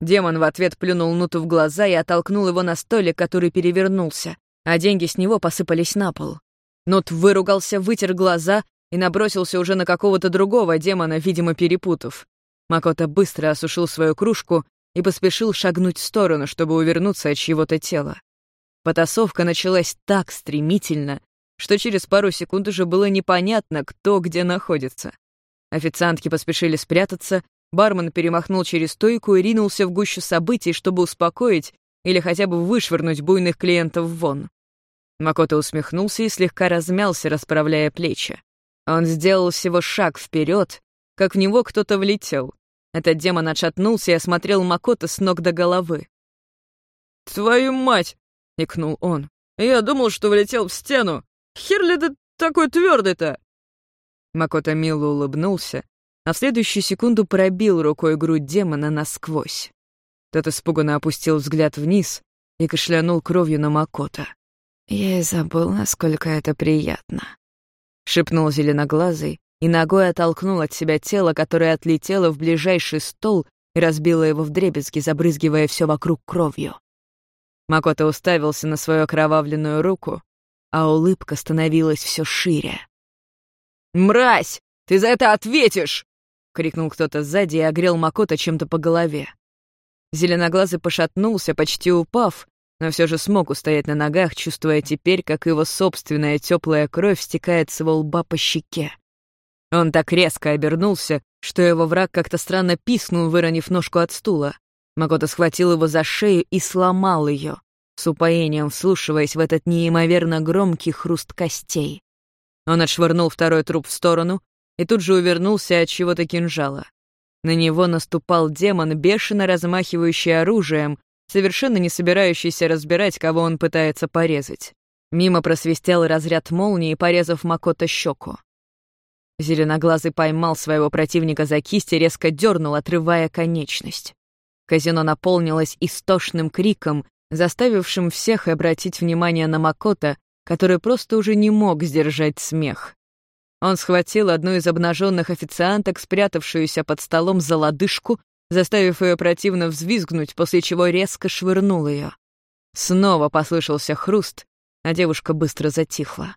Демон в ответ плюнул Нуту в глаза и оттолкнул его на столик, который перевернулся, а деньги с него посыпались на пол. Нут выругался, вытер глаза и набросился уже на какого-то другого демона, видимо, перепутав. Макото быстро осушил свою кружку и поспешил шагнуть в сторону, чтобы увернуться от чьего-то тела. Потасовка началась так стремительно, что через пару секунд уже было непонятно, кто где находится. Официантки поспешили спрятаться, Бармен перемахнул через стойку и ринулся в гущу событий, чтобы успокоить или хотя бы вышвырнуть буйных клиентов вон. Макото усмехнулся и слегка размялся, расправляя плечи. Он сделал всего шаг вперед, как в него кто-то влетел. Этот демон отшатнулся и осмотрел Макото с ног до головы. «Твою мать!» — икнул он. «Я думал, что влетел в стену. Хер ли ты такой твердый-то?» Макото мило улыбнулся, а в следующую секунду пробил рукой грудь демона насквозь. Тот испуганно опустил взгляд вниз и кашлянул кровью на Макота. «Я и забыл, насколько это приятно», — шепнул зеленоглазый и ногой оттолкнул от себя тело, которое отлетело в ближайший стол и разбило его вдребезги, забрызгивая все вокруг кровью. Макота уставился на свою окровавленную руку, а улыбка становилась все шире. «Мразь! Ты за это ответишь!» — крикнул кто-то сзади и огрел Макота чем-то по голове. Зеленоглазый пошатнулся, почти упав, но все же смог устоять на ногах, чувствуя теперь, как его собственная теплая кровь стекает с его лба по щеке. Он так резко обернулся, что его враг как-то странно писнул, выронив ножку от стула. Макото схватил его за шею и сломал ее, с упоением вслушиваясь в этот неимоверно громкий хруст костей. Он отшвырнул второй труп в сторону и тут же увернулся от чего-то кинжала. На него наступал демон, бешено размахивающий оружием, совершенно не собирающийся разбирать, кого он пытается порезать. Мимо просвистел разряд молнии, порезав Макото щеку. Зеленоглазый поймал своего противника за кисть и резко дернул, отрывая конечность. Казино наполнилось истошным криком, заставившим всех обратить внимание на Макото, который просто уже не мог сдержать смех. Он схватил одну из обнаженных официанток, спрятавшуюся под столом за лодыжку, заставив ее противно взвизгнуть, после чего резко швырнул ее. Снова послышался хруст, а девушка быстро затихла.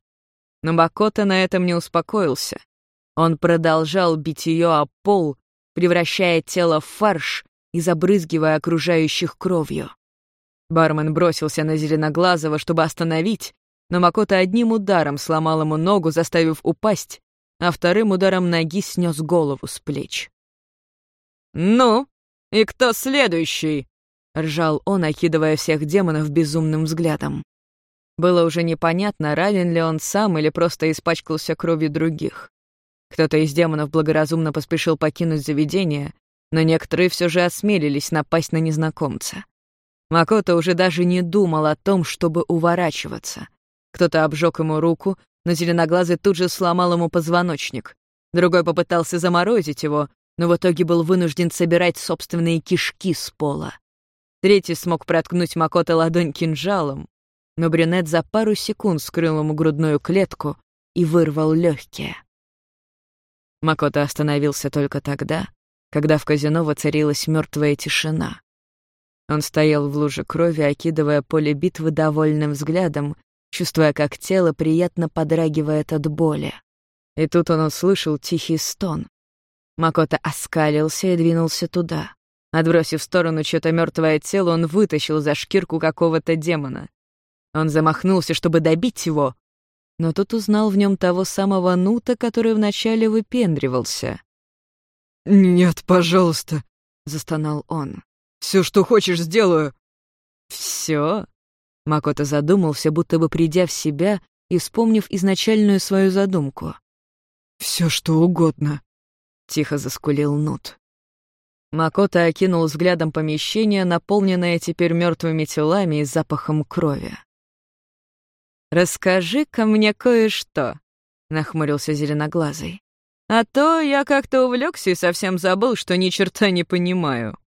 Но Бакота на этом не успокоился. Он продолжал бить ее о пол, превращая тело в фарш и забрызгивая окружающих кровью. Бармен бросился на Зеленоглазого, чтобы остановить, но Макота одним ударом сломал ему ногу, заставив упасть, а вторым ударом ноги снес голову с плеч. «Ну, и кто следующий?» — ржал он, окидывая всех демонов безумным взглядом. Было уже непонятно, ранен ли он сам или просто испачкался кровью других. Кто-то из демонов благоразумно поспешил покинуть заведение, но некоторые все же осмелились напасть на незнакомца. Макото уже даже не думал о том, чтобы уворачиваться. Кто-то обжег ему руку, но зеленоглазый тут же сломал ему позвоночник. Другой попытался заморозить его, но в итоге был вынужден собирать собственные кишки с пола. Третий смог проткнуть Макото ладонь кинжалом, но брюнет за пару секунд скрыл ему грудную клетку и вырвал легкие. Макото остановился только тогда, когда в казино воцарилась мертвая тишина. Он стоял в луже крови, окидывая поле битвы довольным взглядом, чувствуя, как тело приятно подрагивает от боли. И тут он услышал тихий стон. Макото оскалился и двинулся туда. Отбросив в сторону чьё-то мёртвое тело, он вытащил за шкирку какого-то демона. Он замахнулся, чтобы добить его, но тут узнал в нем того самого Нута, который вначале выпендривался. «Нет, пожалуйста», — застонал он. «Все, что хочешь, сделаю». «Все?» Макото задумался, будто бы придя в себя и вспомнив изначальную свою задумку. «Все, что угодно», — тихо заскулил Нут. Макото окинул взглядом помещение, наполненное теперь мертвыми телами и запахом крови. «Расскажи-ка мне кое-что», — нахмурился зеленоглазый. «А то я как-то увлекся и совсем забыл, что ни черта не понимаю».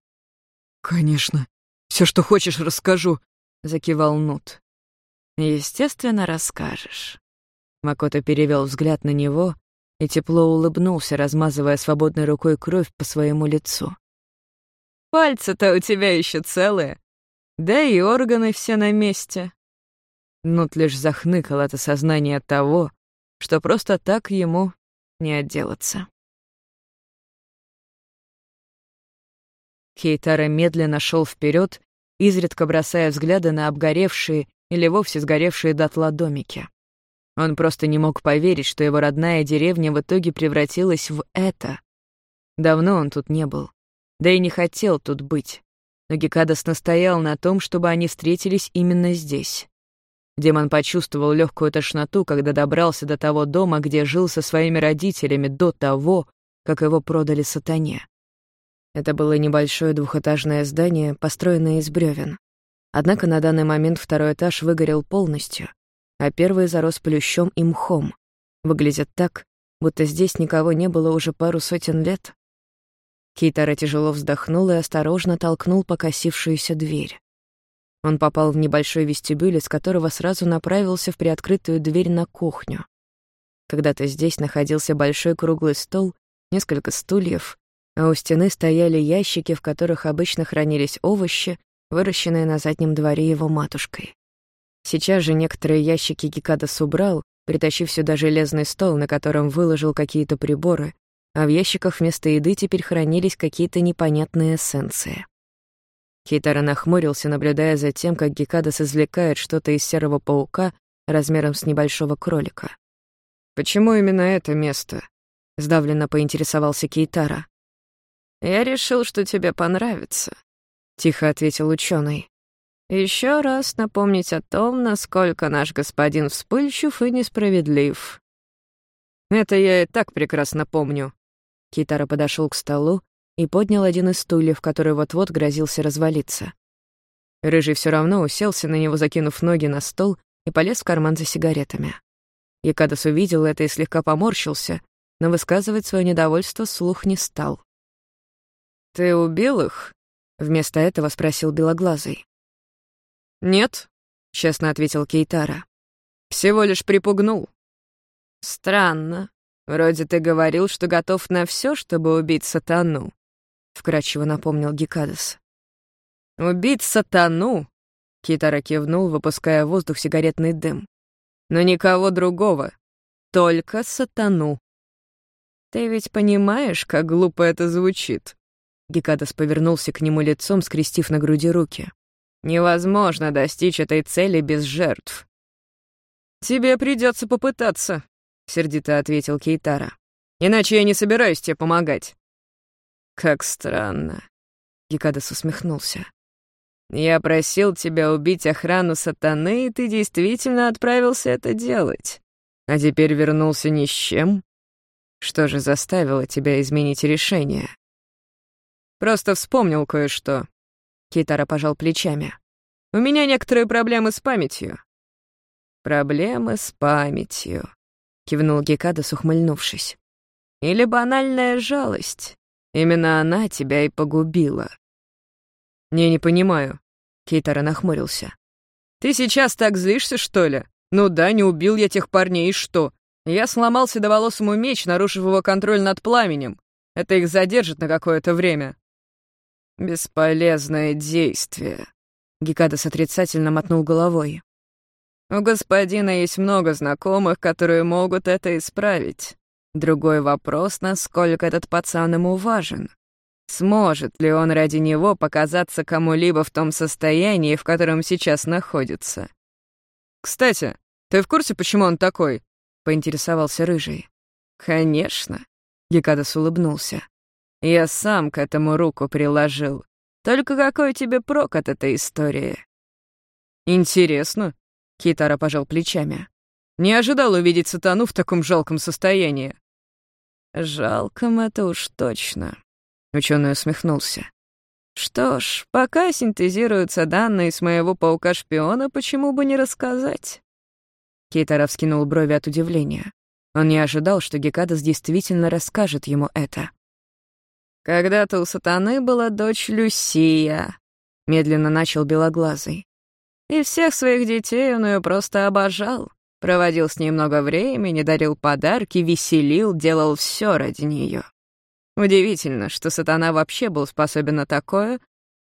«Конечно. Все, что хочешь, расскажу», — закивал Нут. «Естественно, расскажешь». Макото перевел взгляд на него и тепло улыбнулся, размазывая свободной рукой кровь по своему лицу. «Пальцы-то у тебя еще целые, да и органы все на месте». Нут лишь захныкал от осознания того, что просто так ему не отделаться. Кейтара медленно шел вперед, изредка бросая взгляды на обгоревшие или вовсе сгоревшие дотла домики. Он просто не мог поверить, что его родная деревня в итоге превратилась в это. Давно он тут не был, да и не хотел тут быть. Но Гекадас настоял на том, чтобы они встретились именно здесь. Демон почувствовал легкую тошноту, когда добрался до того дома, где жил со своими родителями до того, как его продали сатане. Это было небольшое двухэтажное здание, построенное из бревен. Однако на данный момент второй этаж выгорел полностью, а первый зарос плющом и мхом. Выглядит так, будто здесь никого не было уже пару сотен лет. Кейтара тяжело вздохнул и осторожно толкнул покосившуюся дверь. Он попал в небольшой вестибюль, из которого сразу направился в приоткрытую дверь на кухню. Когда-то здесь находился большой круглый стол, несколько стульев, а у стены стояли ящики, в которых обычно хранились овощи, выращенные на заднем дворе его матушкой. Сейчас же некоторые ящики Гекадас убрал, притащив сюда железный стол, на котором выложил какие-то приборы, а в ящиках вместо еды теперь хранились какие-то непонятные эссенции. Кейтара нахмурился, наблюдая за тем, как Гекадас извлекает что-то из серого паука размером с небольшого кролика. «Почему именно это место?» — сдавленно поинтересовался Кейтара. «Я решил, что тебе понравится», — тихо ответил ученый. Еще раз напомнить о том, насколько наш господин вспыльчив и несправедлив». «Это я и так прекрасно помню». Кейтара подошел к столу и поднял один из стульев, который вот-вот грозился развалиться. Рыжий все равно уселся на него, закинув ноги на стол, и полез в карман за сигаретами. Якадас увидел это и слегка поморщился, но высказывать свое недовольство слух не стал. «Ты убил их?» — вместо этого спросил Белоглазый. «Нет», — честно ответил Кейтара. «Всего лишь припугнул». «Странно. Вроде ты говорил, что готов на все, чтобы убить сатану вкрадчиво напомнил Гекадас. «Убить сатану!» — Китара кивнул, выпуская в воздух сигаретный дым. «Но никого другого. Только сатану». «Ты ведь понимаешь, как глупо это звучит?» Гекадас повернулся к нему лицом, скрестив на груди руки. «Невозможно достичь этой цели без жертв». «Тебе придется попытаться», — сердито ответил Кейтара. «Иначе я не собираюсь тебе помогать. «Как странно», — Гекадас усмехнулся. «Я просил тебя убить охрану сатаны, и ты действительно отправился это делать. А теперь вернулся ни с чем? Что же заставило тебя изменить решение?» «Просто вспомнил кое-что». Китара пожал плечами. «У меня некоторые проблемы с памятью». «Проблемы с памятью», — кивнул Гекадас, ухмыльнувшись. «Или банальная жалость. Именно она тебя и погубила». «Не, не понимаю», — Кейтара нахмурился. «Ты сейчас так злишься, что ли? Ну да, не убил я тех парней, и что? Я сломал седоволосому меч, нарушив его контроль над пламенем. Это их задержит на какое-то время». «Бесполезное действие», — Гекадас отрицательно мотнул головой. «У господина есть много знакомых, которые могут это исправить. Другой вопрос, насколько этот пацан ему важен. Сможет ли он ради него показаться кому-либо в том состоянии, в котором сейчас находится? «Кстати, ты в курсе, почему он такой?» — поинтересовался Рыжий. «Конечно», — Гекадас улыбнулся. «Я сам к этому руку приложил. Только какой тебе прок от этой истории?» «Интересно», — Китара пожал плечами. «Не ожидал увидеть сатану в таком жалком состоянии. Жалком это уж точно. Ученый усмехнулся. Что ж, пока синтезируются данные с моего паука-шпиона, почему бы не рассказать? Кейтара вскинул брови от удивления. Он не ожидал, что Гекадас действительно расскажет ему это. «Когда-то у сатаны была дочь Люсия», — медленно начал Белоглазый. «И всех своих детей он ее просто обожал. Проводил с ней много времени, дарил подарки, веселил, делал все ради нее. Удивительно, что сатана вообще был способен на такое,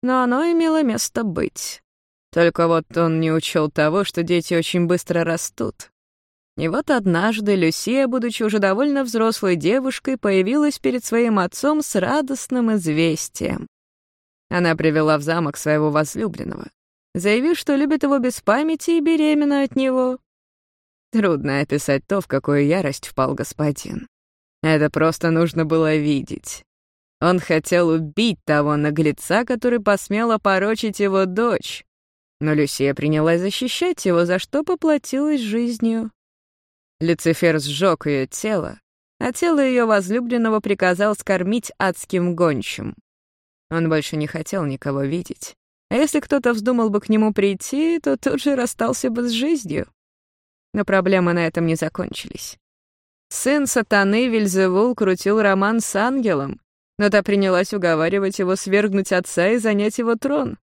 но оно имело место быть. Только вот он не учел того, что дети очень быстро растут. И вот однажды Люсия, будучи уже довольно взрослой девушкой, появилась перед своим отцом с радостным известием. Она привела в замок своего возлюбленного, заявив, что любит его без памяти и беременна от него. Трудно описать то, в какую ярость впал господин. Это просто нужно было видеть. Он хотел убить того наглеца, который посмел опорочить его дочь. Но Люсия принялась защищать его, за что поплатилась жизнью. Люцифер сжег ее тело, а тело ее возлюбленного приказал скормить адским гончим. Он больше не хотел никого видеть. А если кто-то вздумал бы к нему прийти, то тут же расстался бы с жизнью. Но проблемы на этом не закончились. Сын сатаны Вильзевул крутил роман с ангелом, но та принялась уговаривать его свергнуть отца и занять его трон.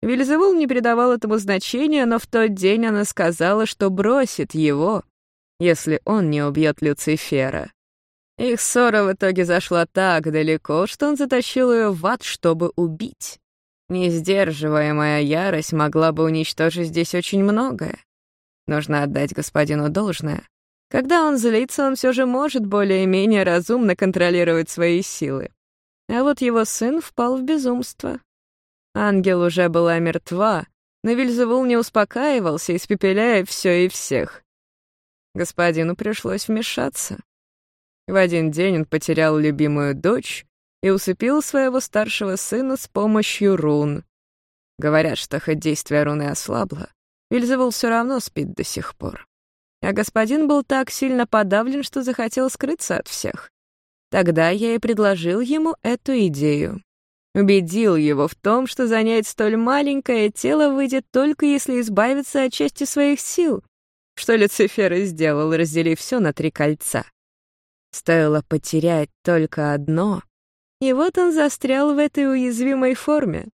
Вильзевул не придавал этому значения, но в тот день она сказала, что бросит его, если он не убьет Люцифера. Их ссора в итоге зашла так далеко, что он затащил ее в ад, чтобы убить. Несдерживаемая ярость могла бы уничтожить здесь очень многое. Нужно отдать господину должное. Когда он злится, он все же может более-менее разумно контролировать свои силы. А вот его сын впал в безумство. Ангел уже была мертва, но Вильзевул не успокаивался, испепеляя все и всех. Господину пришлось вмешаться. В один день он потерял любимую дочь и усыпил своего старшего сына с помощью рун. Говорят, что хоть действие руны ослабло, Вильзевул все равно спит до сих пор. А господин был так сильно подавлен, что захотел скрыться от всех. Тогда я и предложил ему эту идею. Убедил его в том, что занять столь маленькое тело выйдет только если избавиться от части своих сил, что Люцифер и сделал, разделив все на три кольца. Стоило потерять только одно, и вот он застрял в этой уязвимой форме.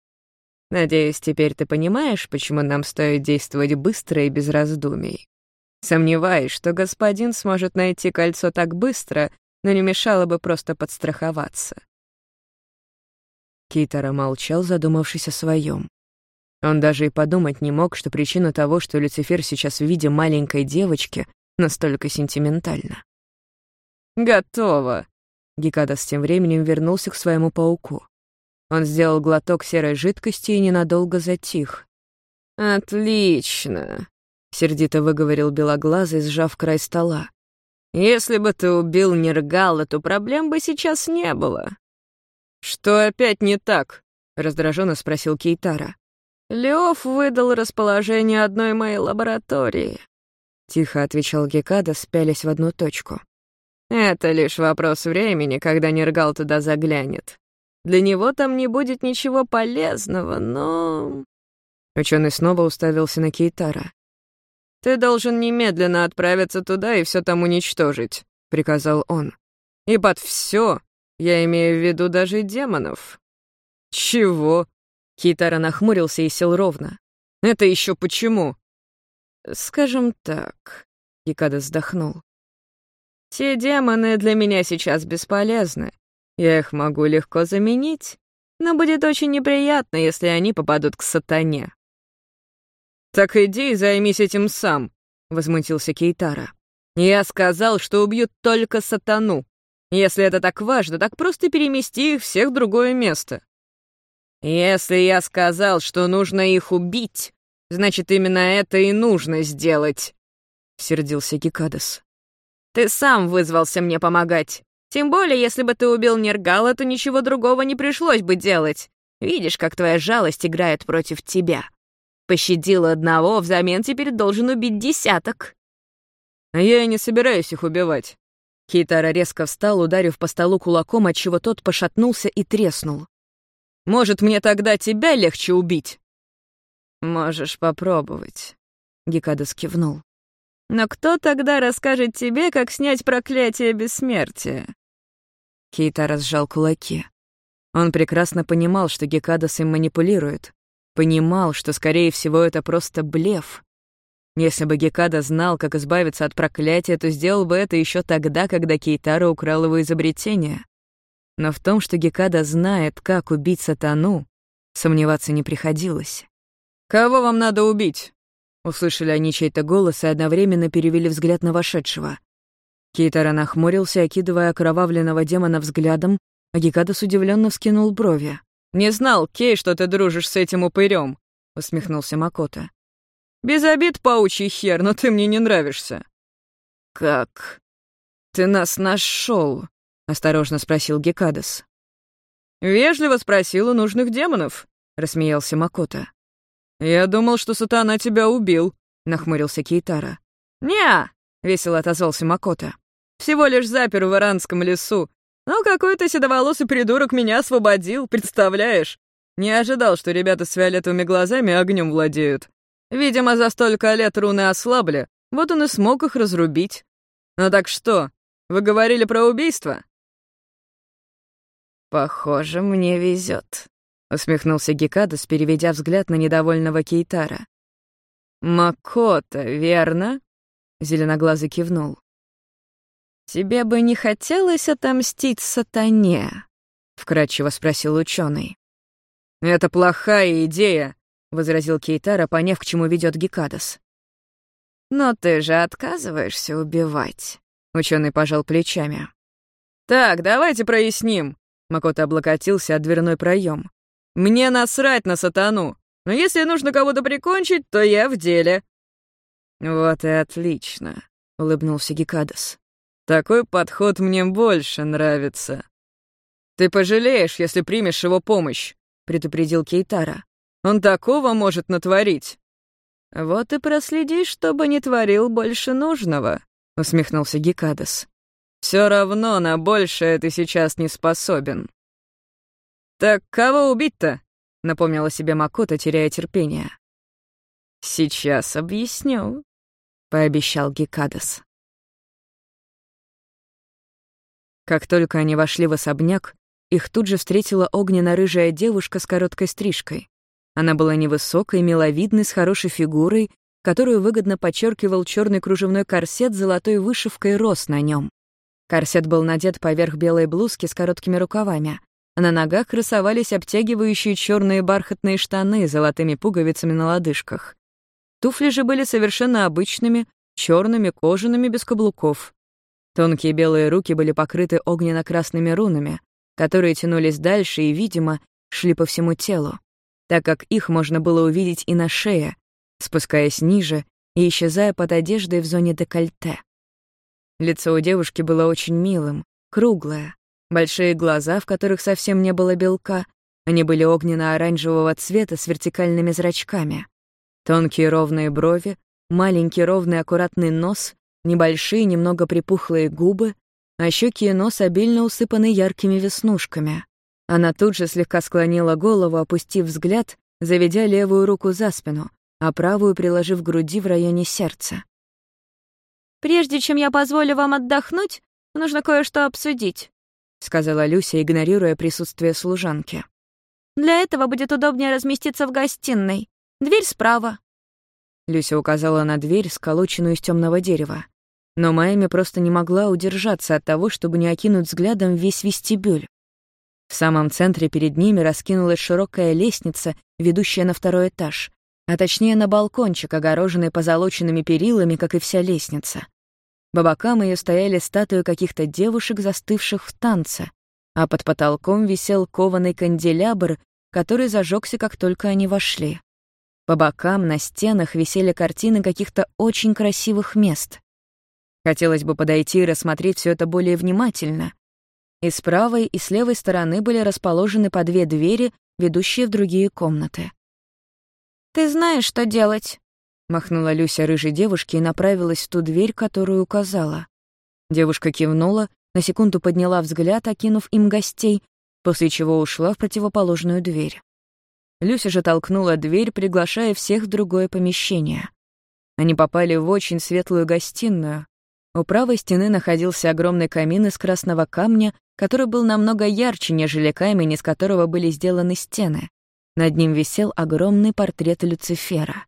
Надеюсь, теперь ты понимаешь, почему нам стоит действовать быстро и без раздумий. Сомневаюсь, что господин сможет найти кольцо так быстро, но не мешало бы просто подстраховаться. Китара молчал, задумавшись о своем. Он даже и подумать не мог, что причина того, что Люцифер сейчас в виде маленькой девочки, настолько сентиментальна. «Готово!» Гекадас тем временем вернулся к своему пауку. Он сделал глоток серой жидкости и ненадолго затих. «Отлично!» — сердито выговорил белоглазый, сжав край стола. «Если бы ты убил Нергала, то проблем бы сейчас не было. «Что опять не так?» — раздраженно спросил Кейтара. «Леоф выдал расположение одной моей лаборатории», — тихо отвечал Гекада, спялясь в одну точку. «Это лишь вопрос времени, когда Нергал туда заглянет. Для него там не будет ничего полезного, но...» Ученый снова уставился на Кейтара. «Ты должен немедленно отправиться туда и все там уничтожить», — приказал он. «И под все я имею в виду даже демонов». «Чего?» Китара нахмурился и сел ровно. «Это еще почему?» «Скажем так», — Якада вздохнул. «Те демоны для меня сейчас бесполезны. Я их могу легко заменить, но будет очень неприятно, если они попадут к сатане». «Так иди и займись этим сам», — возмутился Кейтара. «Я сказал, что убьют только сатану. Если это так важно, так просто перемести их всех в другое место. Если я сказал, что нужно их убить, значит, именно это и нужно сделать, — сердился Гекадас. Ты сам вызвался мне помогать. Тем более, если бы ты убил Нергала, то ничего другого не пришлось бы делать. Видишь, как твоя жалость играет против тебя. Пощадил одного, взамен теперь должен убить десяток. А я и не собираюсь их убивать. Хитара резко встал, ударив по столу кулаком, отчего тот пошатнулся и треснул. «Может, мне тогда тебя легче убить?» «Можешь попробовать», — Гекадас кивнул. «Но кто тогда расскажет тебе, как снять проклятие бессмертия?» Кейта сжал кулаки. Он прекрасно понимал, что Гекадас им манипулирует. Понимал, что, скорее всего, это просто блеф. Если бы Гекада знал, как избавиться от проклятия, то сделал бы это еще тогда, когда Кейтара украл его изобретение. Но в том, что Гекада знает, как убить сатану, сомневаться не приходилось. «Кого вам надо убить?» Услышали они чей-то голос и одновременно перевели взгляд на вошедшего. Кейтара нахмурился, окидывая окровавленного демона взглядом, а Гекадас удивленно вскинул брови. «Не знал, Кей, что ты дружишь с этим упырем», — усмехнулся Макота. Без обид, паучий хер, но ты мне не нравишься». «Как? Ты нас нашел? Осторожно спросил Гекадас. «Вежливо спросил у нужных демонов», — рассмеялся Макота. «Я думал, что сатана тебя убил», — нахмурился Кейтара. «Не-а», весело отозвался Макота. «Всего лишь запер в Иранском лесу. Но какой-то седоволосый придурок меня освободил, представляешь? Не ожидал, что ребята с фиолетовыми глазами огнем владеют. Видимо, за столько лет руны ослабли, вот он и смог их разрубить. Ну так что, вы говорили про убийство? Похоже, мне везет, усмехнулся Гекадас, переведя взгляд на недовольного Кейтара. Макота, верно? Зеленоглазый кивнул. «Тебе бы не хотелось отомстить сатане?» — вкратчиво спросил ученый. «Это плохая идея», — возразил Кейтара, поняв, к чему ведет Гекадас. «Но ты же отказываешься убивать», — ученый пожал плечами. «Так, давайте проясним», — Макото облокотился от дверной проем. «Мне насрать на сатану, но если нужно кого-то прикончить, то я в деле». «Вот и отлично», — улыбнулся Гекадас. «Такой подход мне больше нравится». «Ты пожалеешь, если примешь его помощь», — предупредил Кейтара. «Он такого может натворить». «Вот и проследи, чтобы не творил больше нужного», — усмехнулся Гекадас. «Все равно на большее ты сейчас не способен». «Так кого убить-то?» — напомнила себе Макота, теряя терпение. «Сейчас объясню», — пообещал Гекадас. Как только они вошли в особняк, их тут же встретила огненно-рыжая девушка с короткой стрижкой. Она была невысокой, миловидной, с хорошей фигурой, которую выгодно подчеркивал черный кружевной корсет с золотой вышивкой роз на нем. Корсет был надет поверх белой блузки с короткими рукавами, на ногах красовались обтягивающие черные бархатные штаны с золотыми пуговицами на лодыжках. Туфли же были совершенно обычными, черными, кожаными, без каблуков. Тонкие белые руки были покрыты огненно-красными рунами, которые тянулись дальше и, видимо, шли по всему телу так как их можно было увидеть и на шее, спускаясь ниже и исчезая под одеждой в зоне декольте. Лицо у девушки было очень милым, круглое, большие глаза, в которых совсем не было белка, они были огненно-оранжевого цвета с вертикальными зрачками, тонкие ровные брови, маленький ровный аккуратный нос, небольшие, немного припухлые губы, а щеки и нос обильно усыпаны яркими веснушками. Она тут же слегка склонила голову, опустив взгляд, заведя левую руку за спину, а правую приложив к груди в районе сердца. «Прежде чем я позволю вам отдохнуть, нужно кое-что обсудить», — сказала Люся, игнорируя присутствие служанки. «Для этого будет удобнее разместиться в гостиной. Дверь справа». Люся указала на дверь, сколоченную из темного дерева. Но Майами просто не могла удержаться от того, чтобы не окинуть взглядом весь вестибюль. В самом центре перед ними раскинулась широкая лестница, ведущая на второй этаж, а точнее на балкончик, огороженный позолоченными перилами, как и вся лестница. По бокам ее стояли статуи каких-то девушек, застывших в танце, а под потолком висел кованый канделябр, который зажегся, как только они вошли. По бокам на стенах висели картины каких-то очень красивых мест. Хотелось бы подойти и рассмотреть все это более внимательно, и с правой, и с левой стороны были расположены по две двери, ведущие в другие комнаты. «Ты знаешь, что делать», — махнула Люся рыжей девушке и направилась в ту дверь, которую указала. Девушка кивнула, на секунду подняла взгляд, окинув им гостей, после чего ушла в противоположную дверь. Люся же толкнула дверь, приглашая всех в другое помещение. Они попали в очень светлую гостиную. У правой стены находился огромный камин из красного камня который был намного ярче, нежели камень, из которого были сделаны стены. Над ним висел огромный портрет Люцифера.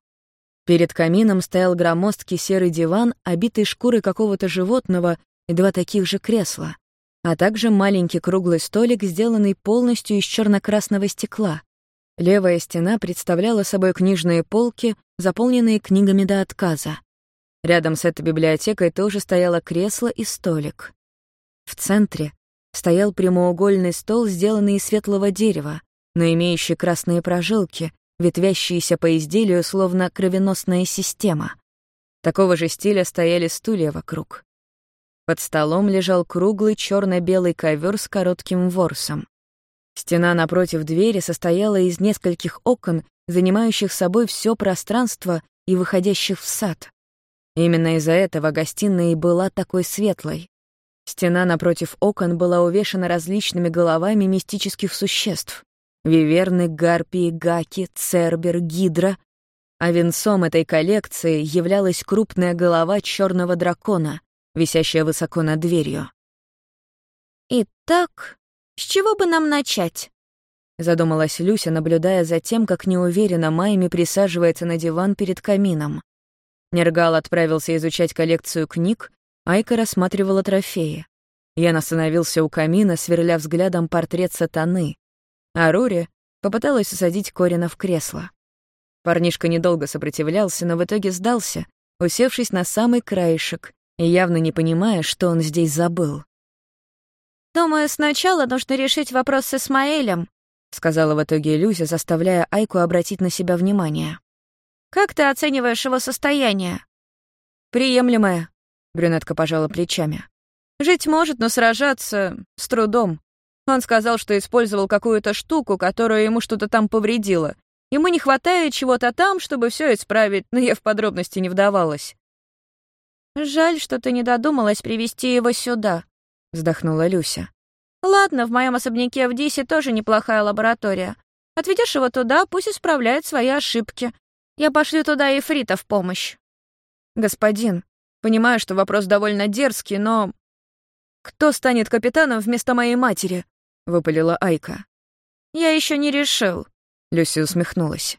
Перед камином стоял громоздкий серый диван, обитый шкурой какого-то животного, и два таких же кресла, а также маленький круглый столик, сделанный полностью из черно-красного стекла. Левая стена представляла собой книжные полки, заполненные книгами до отказа. Рядом с этой библиотекой тоже стояло кресло и столик. В центре стоял прямоугольный стол, сделанный из светлого дерева, но имеющий красные прожилки, ветвящиеся по изделию, словно кровеносная система. Такого же стиля стояли стулья вокруг. Под столом лежал круглый черно белый ковер с коротким ворсом. Стена напротив двери состояла из нескольких окон, занимающих собой все пространство и выходящих в сад. Именно из-за этого гостиная и была такой светлой. Стена напротив окон была увешана различными головами мистических существ. Виверны, гарпии, гаки, цербер, гидра. А венцом этой коллекции являлась крупная голова черного дракона, висящая высоко над дверью. «Итак», — с чего бы нам начать?» Задумалась Люся, наблюдая за тем, как неуверенно Майми присаживается на диван перед камином. Нергал отправился изучать коллекцию книг, Айка рассматривала трофеи. Ян остановился у камина, сверля взглядом портрет сатаны, а Рури попыталась усадить Корина в кресло. Парнишка недолго сопротивлялся, но в итоге сдался, усевшись на самый краешек и явно не понимая, что он здесь забыл. «Думаю, сначала нужно решить вопрос с Исмаэлем», — сказала в итоге Люся, заставляя Айку обратить на себя внимание. «Как ты оцениваешь его состояние?» «Приемлемое», — брюнетка пожала плечами. «Жить может, но сражаться с трудом. Он сказал, что использовал какую-то штуку, которая ему что-то там повредила. Ему не хватает чего-то там, чтобы все исправить, но я в подробности не вдавалась. «Жаль, что ты не додумалась привести его сюда», — вздохнула Люся. «Ладно, в моем особняке в Дисе тоже неплохая лаборатория. Отведешь его туда, пусть исправляет свои ошибки. Я пошлю туда и Фрита в помощь». «Господин, понимаю, что вопрос довольно дерзкий, но...» «Кто станет капитаном вместо моей матери?» — выпалила Айка. «Я еще не решил», — Люси усмехнулась.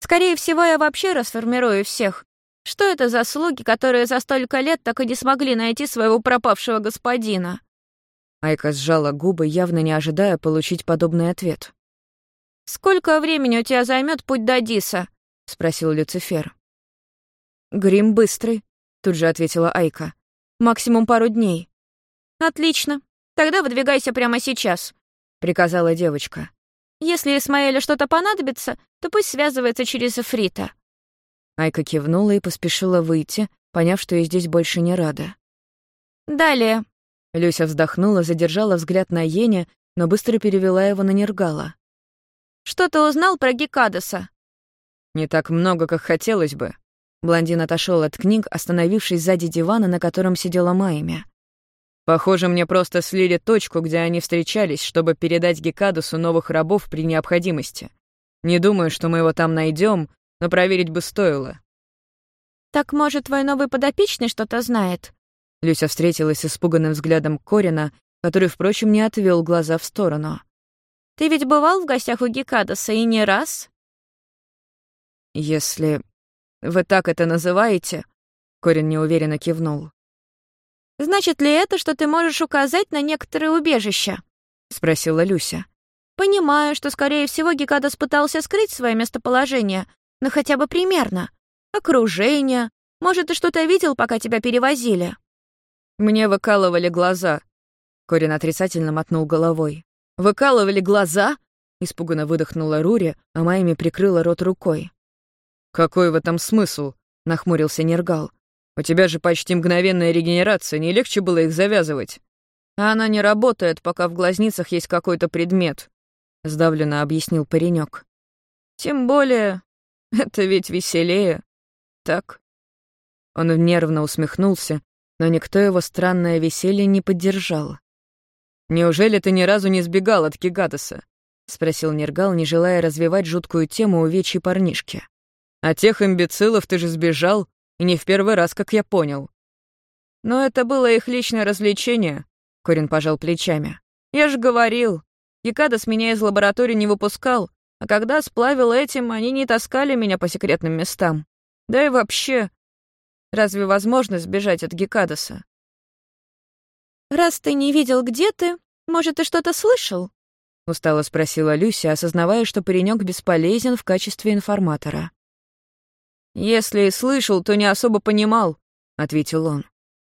«Скорее всего, я вообще расформирую всех. Что это за слуги, которые за столько лет так и не смогли найти своего пропавшего господина?» Айка сжала губы, явно не ожидая получить подобный ответ. «Сколько времени у тебя займет путь до Диса?» — спросил Люцифер. «Грим быстрый», — тут же ответила Айка. «Максимум пару дней». «Отлично. Тогда выдвигайся прямо сейчас», — приказала девочка. «Если Исмаэлю что-то понадобится, то пусть связывается через Эфрита». Айка кивнула и поспешила выйти, поняв, что я здесь больше не рада. «Далее». Люся вздохнула, задержала взгляд на Йене, но быстро перевела его на Нергала. «Что ты узнал про Гекадаса?» «Не так много, как хотелось бы». Блондин отошел от книг, остановившись сзади дивана, на котором сидела Майя. «Похоже, мне просто слили точку, где они встречались, чтобы передать Гекадасу новых рабов при необходимости. Не думаю, что мы его там найдем, но проверить бы стоило. «Так, может, твой новый подопечный что-то знает?» Люся встретилась с испуганным взглядом Корина, который, впрочем, не отвел глаза в сторону. «Ты ведь бывал в гостях у Гекадаса и не раз?» «Если вы так это называете...» Корин неуверенно кивнул. «Значит ли это, что ты можешь указать на некоторые убежища?» — спросила Люся. «Понимаю, что, скорее всего, Гекадас пытался скрыть свое местоположение, но хотя бы примерно. Окружение. Может, ты что-то видел, пока тебя перевозили?» «Мне выкалывали глаза». Корин отрицательно мотнул головой. «Выкалывали глаза?» Испуганно выдохнула Рури, а Майми прикрыла рот рукой. «Какой в этом смысл?» — нахмурился Нергал. «У тебя же почти мгновенная регенерация, не легче было их завязывать?» «А она не работает, пока в глазницах есть какой-то предмет», — сдавленно объяснил паренек. «Тем более, это ведь веселее. Так?» Он нервно усмехнулся, но никто его странное веселье не поддержал. «Неужели ты ни разу не сбегал от Кигатоса?» — спросил Нергал, не желая развивать жуткую тему увечьей парнишки. «А тех имбецилов ты же сбежал, и не в первый раз, как я понял». «Но это было их личное развлечение», — Корин пожал плечами. «Я же говорил, Якадос меня из лаборатории не выпускал, а когда сплавил этим, они не таскали меня по секретным местам. Да и вообще, разве возможно сбежать от Гекадоса? «Раз ты не видел, где ты, может, ты что-то слышал?» — устало спросила Люся, осознавая, что паренек бесполезен в качестве информатора. «Если слышал, то не особо понимал», — ответил он.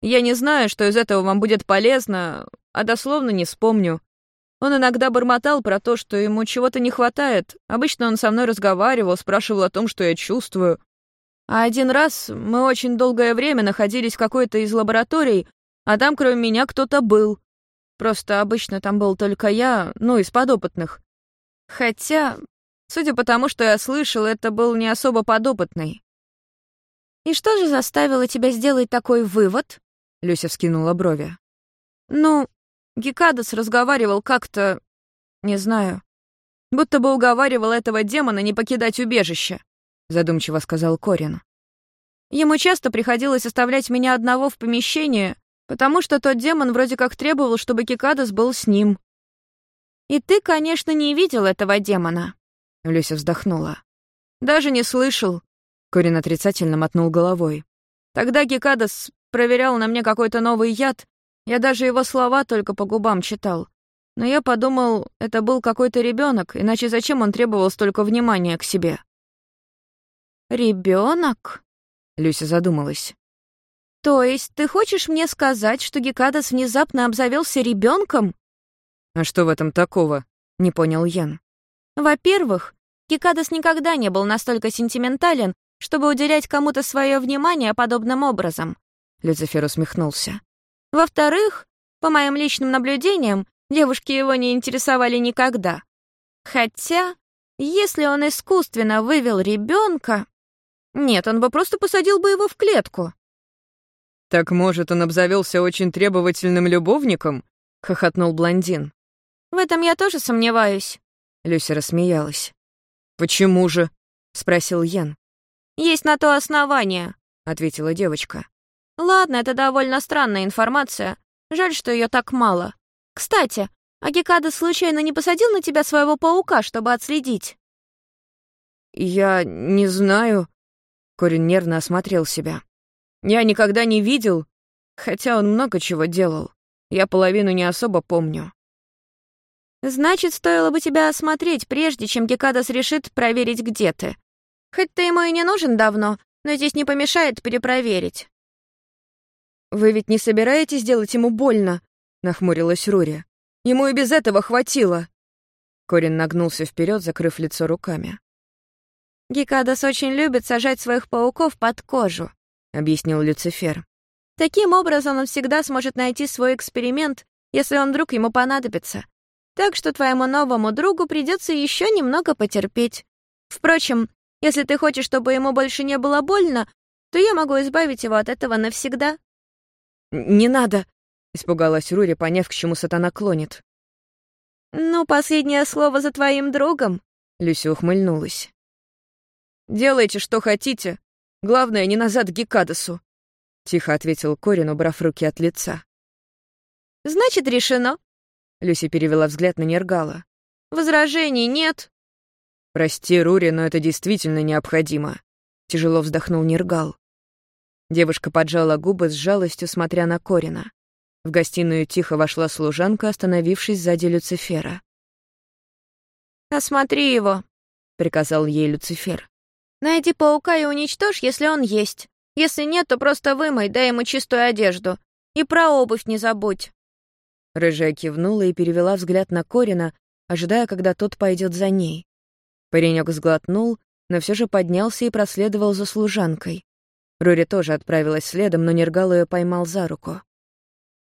«Я не знаю, что из этого вам будет полезно, а дословно не вспомню. Он иногда бормотал про то, что ему чего-то не хватает. Обычно он со мной разговаривал, спрашивал о том, что я чувствую. А один раз мы очень долгое время находились в какой-то из лабораторий, а там кроме меня кто-то был. Просто обычно там был только я, ну, из подопытных. Хотя, судя по тому, что я слышал, это был не особо подопытный. «И что же заставило тебя сделать такой вывод?» Люся вскинула брови. «Ну, Гекадас разговаривал как-то... не знаю. Будто бы уговаривал этого демона не покидать убежище, задумчиво сказал Корин. Ему часто приходилось оставлять меня одного в помещении, потому что тот демон вроде как требовал, чтобы Кикадас был с ним. И ты, конечно, не видел этого демона. Люся вздохнула. Даже не слышал. Корин отрицательно мотнул головой. Тогда Гекадас проверял на мне какой-то новый яд. Я даже его слова только по губам читал. Но я подумал, это был какой-то ребенок, иначе зачем он требовал столько внимания к себе? Ребенок? Люся задумалась. То есть ты хочешь мне сказать, что Гекадас внезапно обзавелся ребенком? А что в этом такого? Не понял Ян. Во-первых, Гекадас никогда не был настолько сентиментален, чтобы уделять кому-то свое внимание подобным образом. Люцифер усмехнулся. Во-вторых, по моим личным наблюдениям, девушки его не интересовали никогда. Хотя, если он искусственно вывел ребенка, нет, он бы просто посадил бы его в клетку. «Так, может, он обзавелся очень требовательным любовником?» — хохотнул блондин. «В этом я тоже сомневаюсь». Люся рассмеялась. «Почему же?» — спросил Ян. «Есть на то основание», — ответила девочка. «Ладно, это довольно странная информация. Жаль, что ее так мало. Кстати, а Гекада случайно не посадил на тебя своего паука, чтобы отследить?» «Я не знаю...» Корин нервно осмотрел себя. Я никогда не видел, хотя он много чего делал. Я половину не особо помню. Значит, стоило бы тебя осмотреть, прежде чем Гекадас решит проверить, где ты. Хоть ты ему и не нужен давно, но здесь не помешает перепроверить. «Вы ведь не собираетесь делать ему больно?» — нахмурилась Рури. «Ему и без этого хватило». Корин нагнулся вперед, закрыв лицо руками. Гекадас очень любит сажать своих пауков под кожу. — объяснил Люцифер. «Таким образом он всегда сможет найти свой эксперимент, если он вдруг ему понадобится. Так что твоему новому другу придется еще немного потерпеть. Впрочем, если ты хочешь, чтобы ему больше не было больно, то я могу избавить его от этого навсегда». «Не надо!» — испугалась Рури, поняв, к чему сатана клонит. «Ну, последнее слово за твоим другом», — Люся ухмыльнулась. «Делайте, что хотите, Главное, не назад к Гекадасу», — тихо ответил Корин, убрав руки от лица. «Значит, решено», — Люси перевела взгляд на Нергала. «Возражений нет». «Прости, Рури, но это действительно необходимо», — тяжело вздохнул Нергал. Девушка поджала губы с жалостью, смотря на Корина. В гостиную тихо вошла служанка, остановившись сзади Люцифера. «Осмотри его», — приказал ей Люцифер. Найди паука и уничтожь, если он есть. Если нет, то просто вымой, дай ему чистую одежду. И про обувь не забудь». Рыжая кивнула и перевела взгляд на Корина, ожидая, когда тот пойдет за ней. Паренек сглотнул, но все же поднялся и проследовал за служанкой. Рори тоже отправилась следом, но Нергал ее поймал за руку.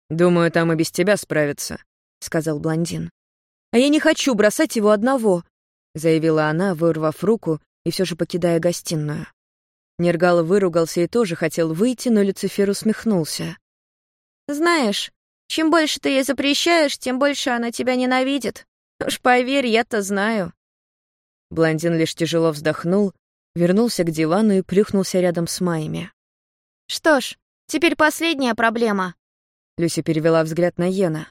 «Думаю, там и без тебя справятся», — сказал блондин. «А я не хочу бросать его одного», — заявила она, вырвав руку и все же покидая гостиную. Нергал выругался и тоже хотел выйти, но Люцифер усмехнулся. «Знаешь, чем больше ты ей запрещаешь, тем больше она тебя ненавидит. Уж поверь, я-то знаю». Блондин лишь тяжело вздохнул, вернулся к дивану и плюхнулся рядом с Майями. «Что ж, теперь последняя проблема». Люси перевела взгляд на Йена.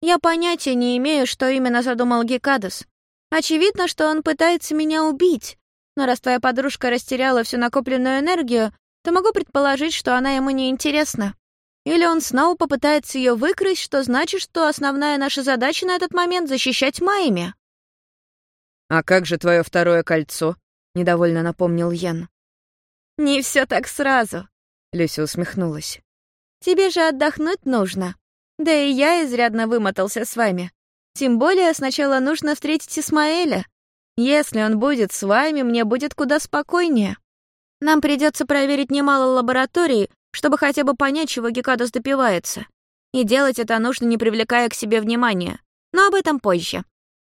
«Я понятия не имею, что именно задумал Гекадас. Очевидно, что он пытается меня убить, но раз твоя подружка растеряла всю накопленную энергию, то могу предположить, что она ему не интересна. Или он снова попытается ее выкрасть, что значит, что основная наша задача на этот момент — защищать Майми. «А как же твое второе кольцо?» — недовольно напомнил Ян. «Не все так сразу», — Люся усмехнулась. «Тебе же отдохнуть нужно. Да и я изрядно вымотался с вами. Тем более сначала нужно встретить Исмаэля. Если он будет с вами, мне будет куда спокойнее. Нам придется проверить немало лабораторий, чтобы хотя бы понять, чего Гекадос допивается. И делать это нужно, не привлекая к себе внимания. Но об этом позже.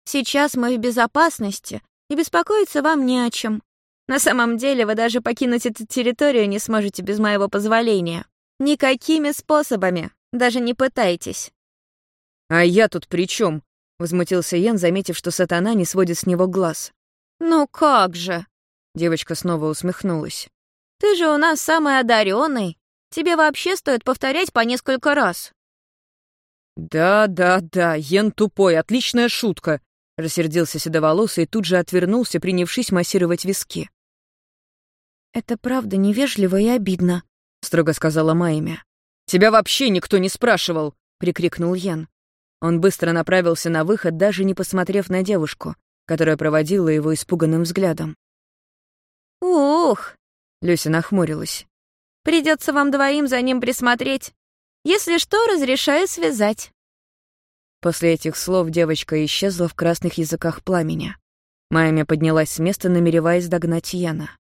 Сейчас мы в безопасности, и беспокоиться вам не о чем. На самом деле вы даже покинуть эту территорию не сможете без моего позволения. Никакими способами, даже не пытайтесь. «А я тут при чем? — возмутился Ян, заметив, что сатана не сводит с него глаз. «Ну как же?» — девочка снова усмехнулась. «Ты же у нас самый одаренный. Тебе вообще стоит повторять по несколько раз». «Да, да, да, Йен тупой, отличная шутка», — рассердился седоволосый и тут же отвернулся, принявшись массировать виски. «Это правда невежливо и обидно», — строго сказала Майя. «Тебя вообще никто не спрашивал!» — прикрикнул Йен. Он быстро направился на выход, даже не посмотрев на девушку, которая проводила его испуганным взглядом. «Ух!» — Люся нахмурилась. «Придется вам двоим за ним присмотреть. Если что, разрешаю связать». После этих слов девочка исчезла в красных языках пламени. Майами поднялась с места, намереваясь догнать Яна.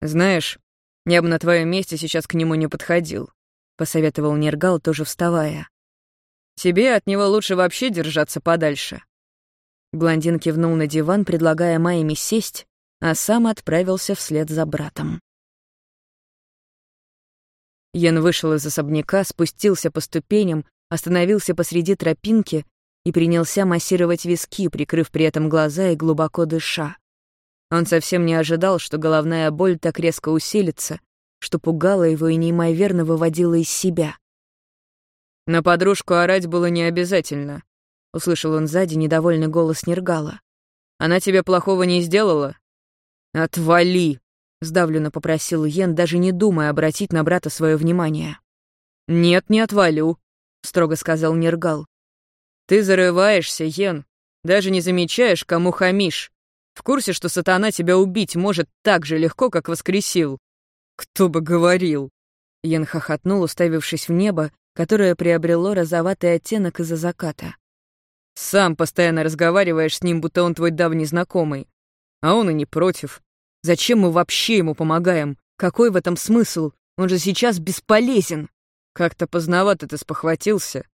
«Знаешь, я бы на твоем месте сейчас к нему не подходил», — посоветовал Нергал, тоже вставая. «Тебе от него лучше вообще держаться подальше». Блондин кивнул на диван, предлагая Майами сесть, а сам отправился вслед за братом. Ян вышел из особняка, спустился по ступеням, остановился посреди тропинки и принялся массировать виски, прикрыв при этом глаза и глубоко дыша. Он совсем не ожидал, что головная боль так резко усилится, что пугало его и неимоверно выводило из себя. «На подружку орать было не обязательно», — услышал он сзади недовольный голос Нергала. «Она тебе плохого не сделала?» «Отвали!» — сдавленно попросил Йен, даже не думая обратить на брата свое внимание. «Нет, не отвалю», — строго сказал Нергал. «Ты зарываешься, Йен, даже не замечаешь, кому хамишь. В курсе, что сатана тебя убить может так же легко, как воскресил?» «Кто бы говорил!» Йен хохотнул, уставившись в небо, которое приобрело розоватый оттенок из-за заката. «Сам постоянно разговариваешь с ним, будто он твой давний знакомый. А он и не против. Зачем мы вообще ему помогаем? Какой в этом смысл? Он же сейчас бесполезен. Как-то поздновато ты спохватился.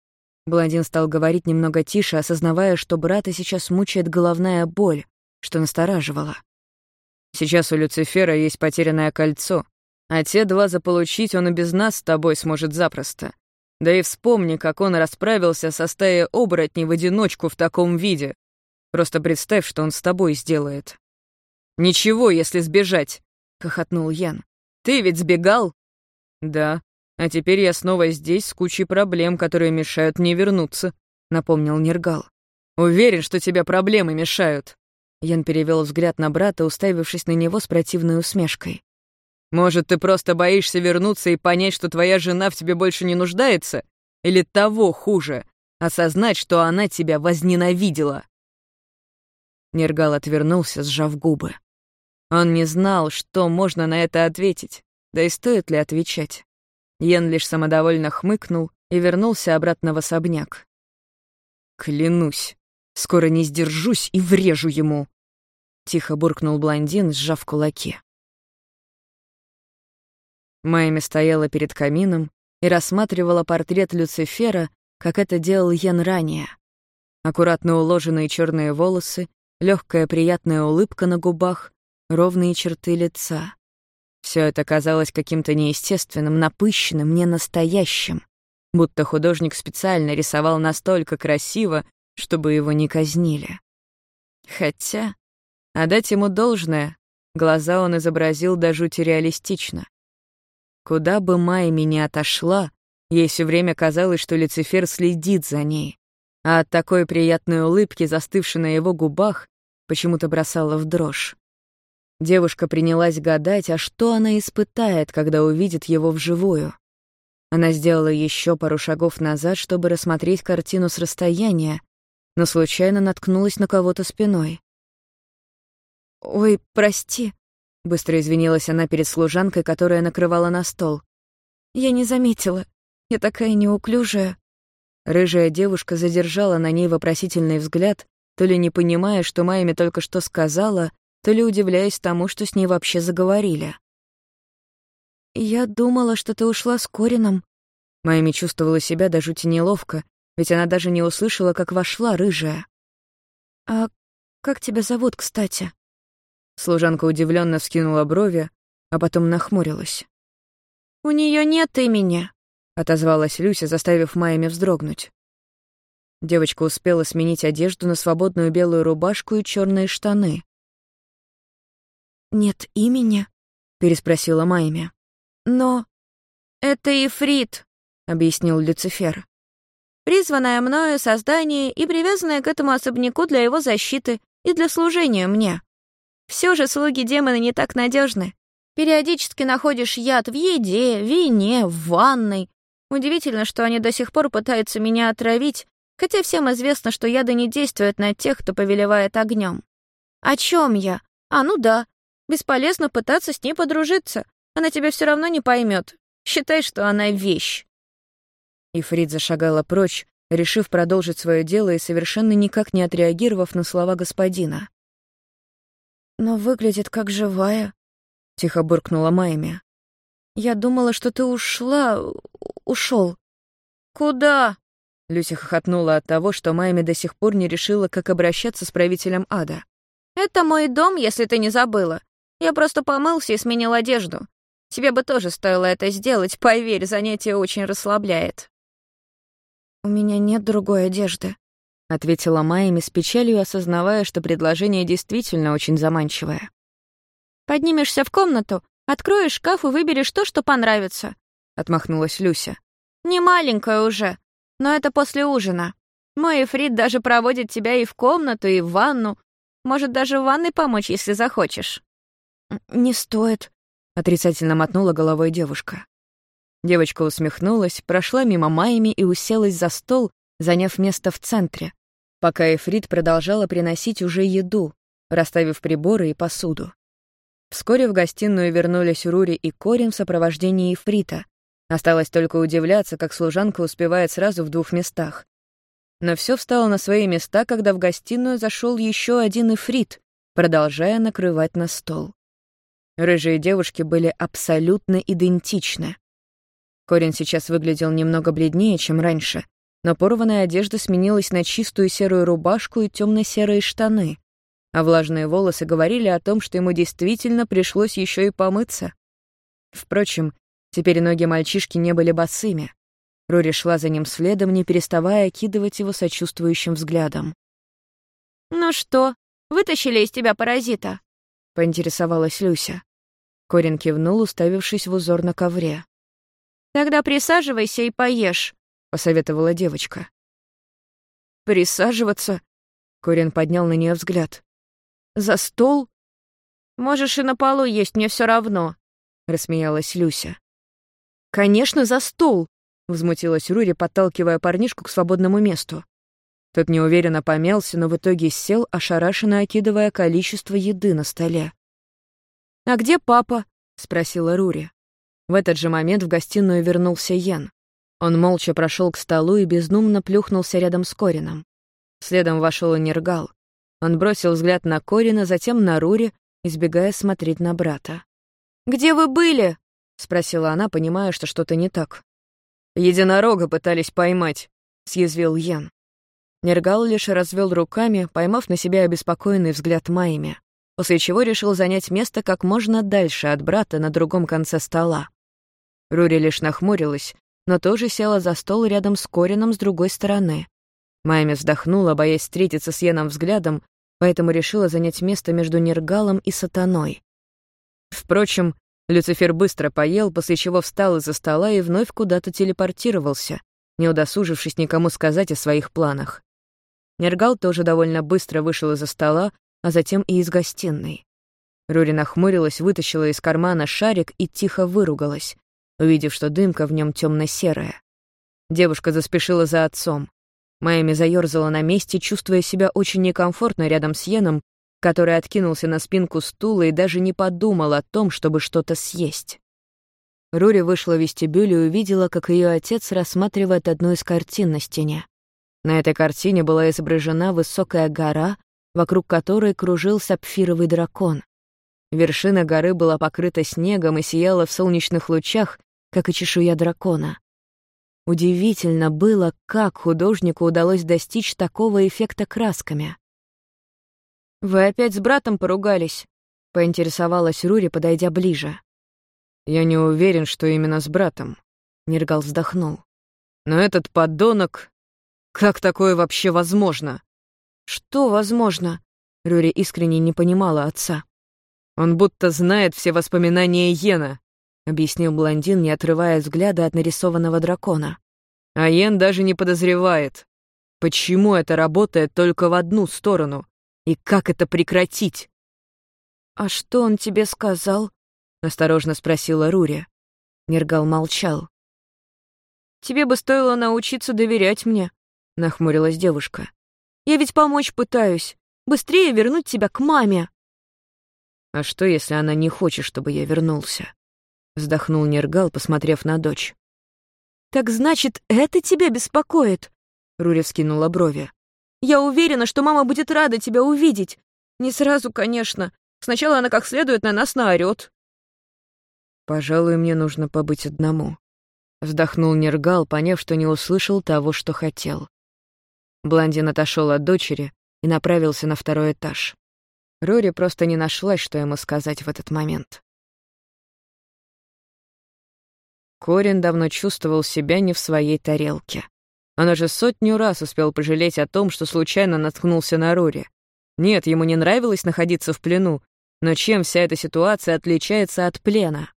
Блондин стал говорить немного тише, осознавая, что брата сейчас мучает головная боль, что настораживало. Сейчас у Люцифера есть потерянное кольцо, а те два заполучить он и без нас с тобой сможет запросто. Да и вспомни, как он расправился со стаей оборотней в одиночку в таком виде. Просто представь, что он с тобой сделает. «Ничего, если сбежать», — хохотнул Ян. «Ты ведь сбегал?» «Да, а теперь я снова здесь с кучей проблем, которые мешают мне вернуться», — напомнил Нергал. «Уверен, что тебе проблемы мешают». Ян перевел взгляд на брата, уставившись на него с противной усмешкой. «Может, ты просто боишься вернуться и понять, что твоя жена в тебе больше не нуждается? Или того хуже, осознать, что она тебя возненавидела?» Нергал отвернулся, сжав губы. Он не знал, что можно на это ответить, да и стоит ли отвечать. Йен лишь самодовольно хмыкнул и вернулся обратно в особняк. «Клянусь, скоро не сдержусь и врежу ему!» Тихо буркнул блондин, сжав кулаки. Майми стояла перед камином и рассматривала портрет Люцифера, как это делал Йен ранее. Аккуратно уложенные черные волосы, легкая приятная улыбка на губах, ровные черты лица. Все это казалось каким-то неестественным, напыщенным, ненастоящим, будто художник специально рисовал настолько красиво, чтобы его не казнили. Хотя, отдать ему должное, глаза он изобразил до жути реалистично. Куда бы Майми ни отошла, ей все время казалось, что Люцифер следит за ней, а от такой приятной улыбки, застывшей на его губах, почему-то бросала в дрожь. Девушка принялась гадать, а что она испытает, когда увидит его вживую. Она сделала еще пару шагов назад, чтобы рассмотреть картину с расстояния, но случайно наткнулась на кого-то спиной. «Ой, прости», — быстро извинилась она перед служанкой, которая накрывала на стол. «Я не заметила. Я такая неуклюжая». Рыжая девушка задержала на ней вопросительный взгляд, то ли не понимая, что Майми только что сказала, то ли удивляясь тому, что с ней вообще заговорили. «Я думала, что ты ушла с Корином». Майми чувствовала себя до жути неловко, ведь она даже не услышала, как вошла рыжая. «А как тебя зовут, кстати?» Служанка удивленно вскинула брови, а потом нахмурилась. «У нее нет имени», — отозвалась Люся, заставив Майами вздрогнуть. Девочка успела сменить одежду на свободную белую рубашку и черные штаны. «Нет имени?» — переспросила Майми. «Но...» «Это Ифрит», — объяснил Люцифер. призванное мною создание и привязанное к этому особняку для его защиты и для служения мне. Все же слуги демона не так надежны. Периодически находишь яд в еде, вине, в ванной. Удивительно, что они до сих пор пытаются меня отравить, хотя всем известно, что яды не действуют на тех, кто повелевает огнем. О чем я? А, ну да. Бесполезно пытаться с ней подружиться. Она тебя все равно не поймет. Считай, что она вещь. И Фрид зашагала прочь, решив продолжить свое дело и совершенно никак не отреагировав на слова господина. «Но выглядит как живая», — тихо буркнула Майми. «Я думала, что ты ушла... ушел. «Куда?» Люся хохотнула от того, что Майми до сих пор не решила, как обращаться с правителем ада. «Это мой дом, если ты не забыла. Я просто помылся и сменил одежду. Тебе бы тоже стоило это сделать, поверь, занятие очень расслабляет». «У меня нет другой одежды», — ответила Майми с печалью, осознавая, что предложение действительно очень заманчивое. «Поднимешься в комнату, откроешь шкаф и выберешь то, что понравится», — отмахнулась Люся. «Не маленькая уже, но это после ужина. Мой Эфрит даже проводит тебя и в комнату, и в ванну. Может, даже в ванной помочь, если захочешь». «Не стоит», — отрицательно мотнула головой девушка. Девочка усмехнулась, прошла мимо Майми и уселась за стол, заняв место в центре, пока Эфрит продолжала приносить уже еду, расставив приборы и посуду. Вскоре в гостиную вернулись Рури и Корин в сопровождении Эфрита. Осталось только удивляться, как служанка успевает сразу в двух местах. Но все встало на свои места, когда в гостиную зашел еще один Эфрит, продолжая накрывать на стол. Рыжие девушки были абсолютно идентичны. Корин сейчас выглядел немного бледнее, чем раньше, но порванная одежда сменилась на чистую серую рубашку и темно-серые штаны, а влажные волосы говорили о том, что ему действительно пришлось еще и помыться. Впрочем, теперь ноги мальчишки не были босыми. Рори шла за ним следом, не переставая окидывать его сочувствующим взглядом. «Ну что, вытащили из тебя паразита?» — поинтересовалась Люся. Корин кивнул, уставившись в узор на ковре. «Тогда присаживайся и поешь», — посоветовала девочка. «Присаживаться?» — Корин поднял на нее взгляд. «За стол?» «Можешь и на полу есть, мне все равно», — рассмеялась Люся. «Конечно, за стол!» — возмутилась Рури, подталкивая парнишку к свободному месту. Тот неуверенно помялся, но в итоге сел, ошарашенно окидывая количество еды на столе. «А где папа?» — спросила Рури. В этот же момент в гостиную вернулся Йен. Он молча прошел к столу и бездумно плюхнулся рядом с Корином. Следом вошел и Нергал. Он бросил взгляд на Корина, затем на Рури, избегая смотреть на брата. «Где вы были?» — спросила она, понимая, что что-то не так. «Единорога пытались поймать», — съязвил Йен. Нергал лишь развел руками, поймав на себя обеспокоенный взгляд Майми, после чего решил занять место как можно дальше от брата на другом конце стола. Рури лишь нахмурилась, но тоже села за стол рядом с Корином с другой стороны. Майми вздохнула, боясь встретиться с Йеном взглядом, поэтому решила занять место между Нергалом и Сатаной. Впрочем, Люцифер быстро поел, после чего встал из-за стола и вновь куда-то телепортировался, не удосужившись никому сказать о своих планах. Нергал тоже довольно быстро вышел из-за стола, а затем и из гостиной. Рури нахмурилась, вытащила из кармана шарик и тихо выругалась увидев, что дымка в нем темно-серая. Девушка заспешила за отцом. Майами заёрзала на месте, чувствуя себя очень некомфортно рядом с Йеном, который откинулся на спинку стула и даже не подумал о том, чтобы что-то съесть. Рури вышла в вестибюль и увидела, как ее отец рассматривает одну из картин на стене. На этой картине была изображена высокая гора, вокруг которой кружил сапфировый дракон. Вершина горы была покрыта снегом и сияла в солнечных лучах, как и чешуя дракона. Удивительно было, как художнику удалось достичь такого эффекта красками. «Вы опять с братом поругались?» — поинтересовалась Рури, подойдя ближе. «Я не уверен, что именно с братом», — Нергал вздохнул. «Но этот подонок... Как такое вообще возможно?» «Что возможно?» — Рури искренне не понимала отца. «Он будто знает все воспоминания Йена», — объяснил блондин, не отрывая взгляда от нарисованного дракона. А Йен даже не подозревает, почему это работает только в одну сторону и как это прекратить. «А что он тебе сказал?» — осторожно спросила Рури. Нергал молчал. «Тебе бы стоило научиться доверять мне», — нахмурилась девушка. «Я ведь помочь пытаюсь. Быстрее вернуть тебя к маме». «А что, если она не хочет, чтобы я вернулся?» — вздохнул Нергал, посмотрев на дочь. «Так значит, это тебя беспокоит?» — Рури вскинула брови. «Я уверена, что мама будет рада тебя увидеть. Не сразу, конечно. Сначала она как следует на нас наорёт». «Пожалуй, мне нужно побыть одному», — вздохнул Нергал, поняв, что не услышал того, что хотел. Блондин отошел от дочери и направился на второй этаж. Рори просто не нашлась, что ему сказать в этот момент. Корин давно чувствовал себя не в своей тарелке. Он уже сотню раз успел пожалеть о том, что случайно наткнулся на Рори. Нет, ему не нравилось находиться в плену, но чем вся эта ситуация отличается от плена?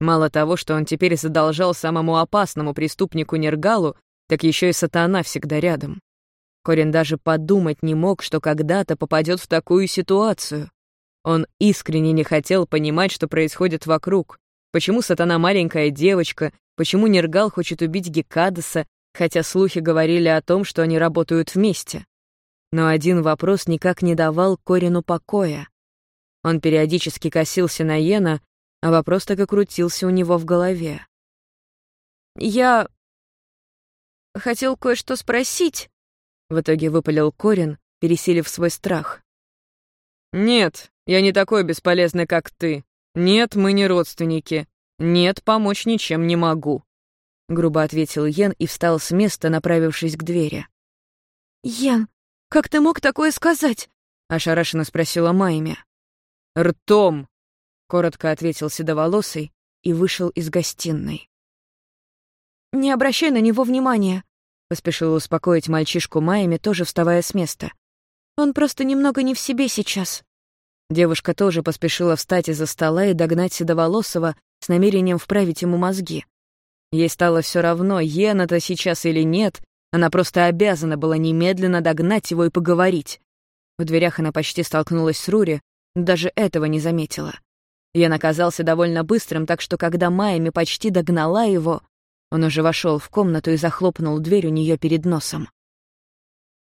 Мало того, что он теперь задолжал самому опасному преступнику Нергалу, так еще и сатана всегда рядом. Корин даже подумать не мог, что когда-то попадет в такую ситуацию. Он искренне не хотел понимать, что происходит вокруг. Почему сатана маленькая девочка, почему Нергал хочет убить Гекадаса, хотя слухи говорили о том, что они работают вместе. Но один вопрос никак не давал Корину покоя. Он периодически косился на Йена, а вопрос так и крутился у него в голове. «Я... хотел кое-что спросить», — в итоге выпалил Корин, пересилив свой страх. «Нет, я не такой бесполезный, как ты. Нет, мы не родственники. Нет, помочь ничем не могу», — грубо ответил Йен и встал с места, направившись к двери. «Йен, как ты мог такое сказать?» — ошарашенно спросила Майми. «Ртом!» — коротко ответил седоволосый и вышел из гостиной. «Не обращай на него внимания», — поспешила успокоить мальчишку Майами, тоже вставая с места. «Он просто немного не в себе сейчас». Девушка тоже поспешила встать из-за стола и догнать Седоволосого с намерением вправить ему мозги. Ей стало все равно, Йен это сейчас или нет, она просто обязана была немедленно догнать его и поговорить. В дверях она почти столкнулась с Рури, даже этого не заметила. Йен оказался довольно быстрым, так что когда Майами почти догнала его, он уже вошел в комнату и захлопнул дверь у нее перед носом.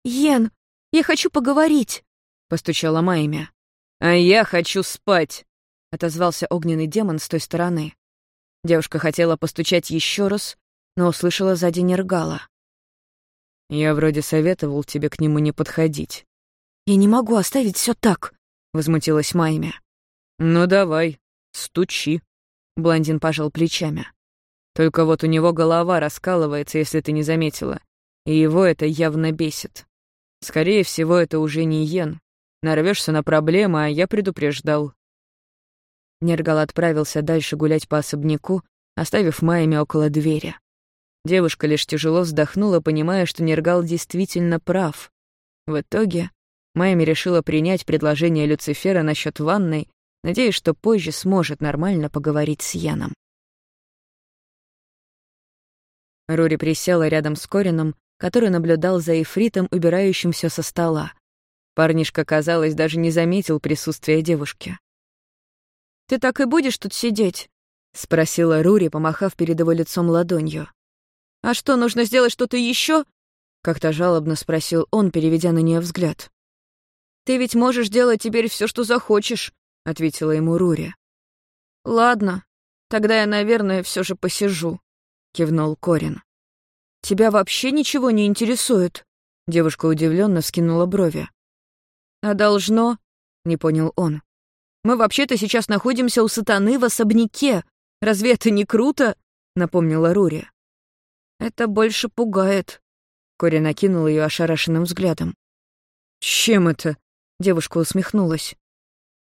«Йен, я хочу поговорить», — постучала Майми. «А я хочу спать», — отозвался огненный демон с той стороны. Девушка хотела постучать еще раз, но услышала сзади Нергала. «Я вроде советовал тебе к нему не подходить». «Я не могу оставить все так», — возмутилась Майми. «Ну давай, стучи», — блондин пожал плечами. «Только вот у него голова раскалывается, если ты не заметила, и его это явно бесит. Скорее всего, это уже не Йен. Нарвешься на проблемы, а я предупреждал». Нергал отправился дальше гулять по особняку, оставив Майами около двери. Девушка лишь тяжело вздохнула, понимая, что Нергал действительно прав. В итоге Майами решила принять предложение Люцифера насчет ванной надеясь, что позже сможет нормально поговорить с Яном. Рури присела рядом с Корином, который наблюдал за Эфритом, убирающим все со стола. Парнишка, казалось, даже не заметил присутствия девушки. «Ты так и будешь тут сидеть?» — спросила Рури, помахав перед его лицом ладонью. «А что, нужно сделать что-то еще? как-то жалобно спросил он, переведя на нее взгляд. «Ты ведь можешь делать теперь все, что захочешь ответила ему Рури. Ладно, тогда я, наверное, все же посижу, кивнул Корин. Тебя вообще ничего не интересует? Девушка удивленно вскинула брови. А должно? не понял он. Мы вообще-то сейчас находимся у сатаны в особняке. Разве это не круто? напомнила Рури. Это больше пугает. Корин накинул ее ошарашенным взглядом. «Чем это?» — девушка усмехнулась.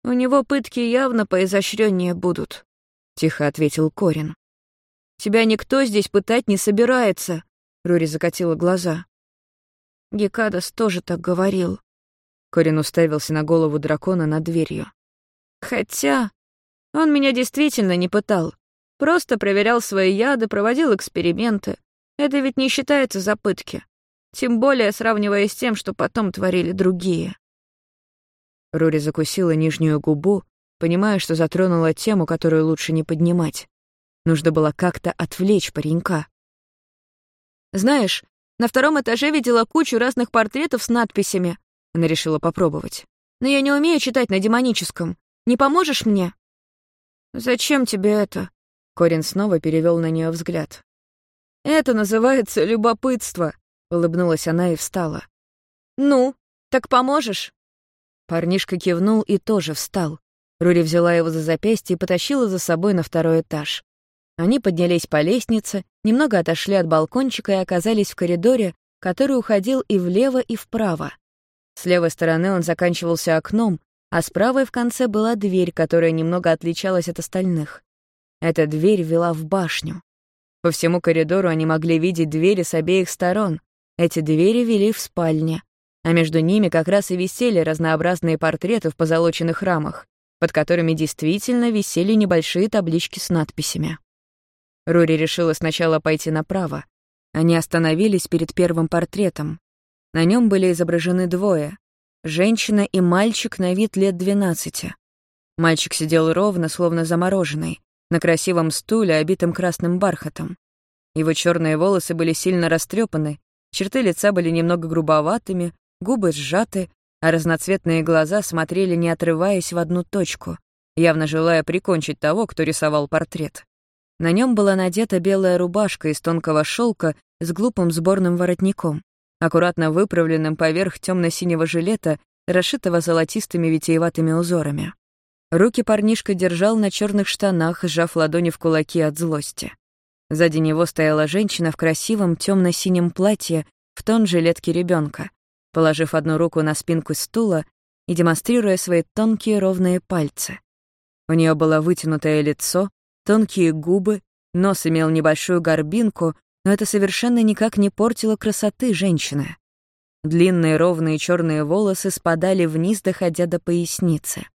«У него пытки явно поизощреннее будут», — тихо ответил Корин. «Тебя никто здесь пытать не собирается», — Рури закатила глаза. Гекадас тоже так говорил. Корин уставился на голову дракона над дверью. «Хотя он меня действительно не пытал. Просто проверял свои яды, проводил эксперименты. Это ведь не считается за пытки. Тем более сравнивая с тем, что потом творили другие. Рури закусила нижнюю губу, понимая, что затронула тему, которую лучше не поднимать. Нужно было как-то отвлечь паренька. «Знаешь, на втором этаже видела кучу разных портретов с надписями». Она решила попробовать. «Но я не умею читать на демоническом. Не поможешь мне?» «Зачем тебе это?» Корин снова перевел на нее взгляд. «Это называется любопытство», — улыбнулась она и встала. «Ну, так поможешь?» Парнишка кивнул и тоже встал. Рури взяла его за запястье и потащила за собой на второй этаж. Они поднялись по лестнице, немного отошли от балкончика и оказались в коридоре, который уходил и влево, и вправо. С левой стороны он заканчивался окном, а с правой в конце была дверь, которая немного отличалась от остальных. Эта дверь вела в башню. По всему коридору они могли видеть двери с обеих сторон. Эти двери вели в спальне, а между ними как раз и висели разнообразные портреты в позолоченных рамах, под которыми действительно висели небольшие таблички с надписями. Рури решила сначала пойти направо. Они остановились перед первым портретом. На нем были изображены двое — женщина и мальчик на вид лет двенадцати. Мальчик сидел ровно, словно замороженный, на красивом стуле, обитом красным бархатом. Его черные волосы были сильно растрепаны, черты лица были немного грубоватыми, губы сжаты, а разноцветные глаза смотрели, не отрываясь в одну точку, явно желая прикончить того, кто рисовал портрет. На нем была надета белая рубашка из тонкого шелка с глупым сборным воротником, аккуратно выправленным поверх темно-синего жилета, расшитого золотистыми витиеватыми узорами. Руки парнишка держал на черных штанах, сжав ладони в кулаки от злости. Сзади него стояла женщина в красивом темно-синем платье в тон жилетки ребенка, положив одну руку на спинку стула и демонстрируя свои тонкие ровные пальцы. У нее было вытянутое лицо, тонкие губы, нос имел небольшую горбинку, но это совершенно никак не портило красоты женщины. Длинные ровные черные волосы спадали вниз, доходя до поясницы.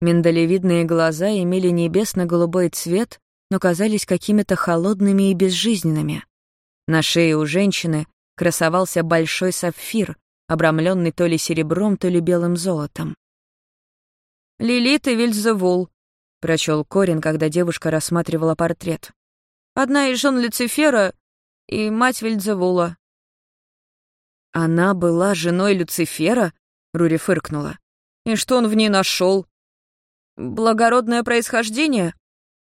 Миндалевидные глаза имели небесно-голубой цвет, но казались какими-то холодными и безжизненными. На шее у женщины красовался большой сапфир, обрамленный то ли серебром, то ли белым золотом. «Лилит и Вильзевул», — прочел Корин, когда девушка рассматривала портрет. «Одна из жен Люцифера и мать Вильзевула». «Она была женой Люцифера?» — Рури фыркнула. «И что он в ней нашел? «Благородное происхождение?»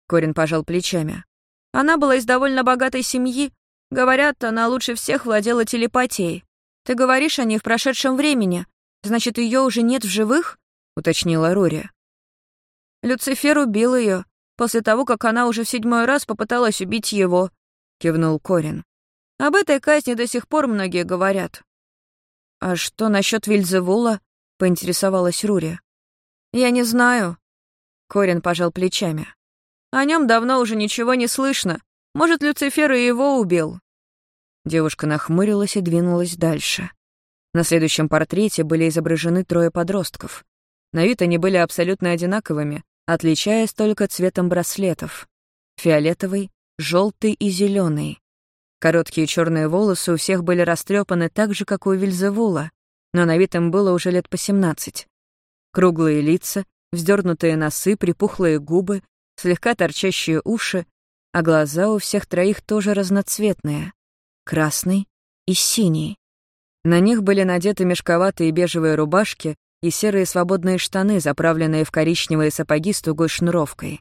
Корин пожал плечами. «Она была из довольно богатой семьи. Говорят, она лучше всех владела телепатией. Ты говоришь о ней в прошедшем времени. Значит, ее уже нет в живых?» — уточнила Рори. «Люцифер убил ее после того, как она уже в седьмой раз попыталась убить его», — кивнул Корин. «Об этой казни до сих пор многие говорят». «А что насчет Вильзевула?» — поинтересовалась Рури. «Я не знаю», Корин пожал плечами. «О нем давно уже ничего не слышно. Может, Люцифер и его убил?» Девушка нахмурилась и двинулась дальше. На следующем портрете были изображены трое подростков. На вид они были абсолютно одинаковыми, отличаясь только цветом браслетов. Фиолетовый, желтый и зеленый. Короткие черные волосы у всех были растрепаны так же, как у Вильзевула, но на вид им было уже лет по семнадцать. Круглые лица, вздернутые носы, припухлые губы, слегка торчащие уши, а глаза у всех троих тоже разноцветные — красный и синий. На них были надеты мешковатые бежевые рубашки и серые свободные штаны, заправленные в коричневые сапоги с тугой шнуровкой.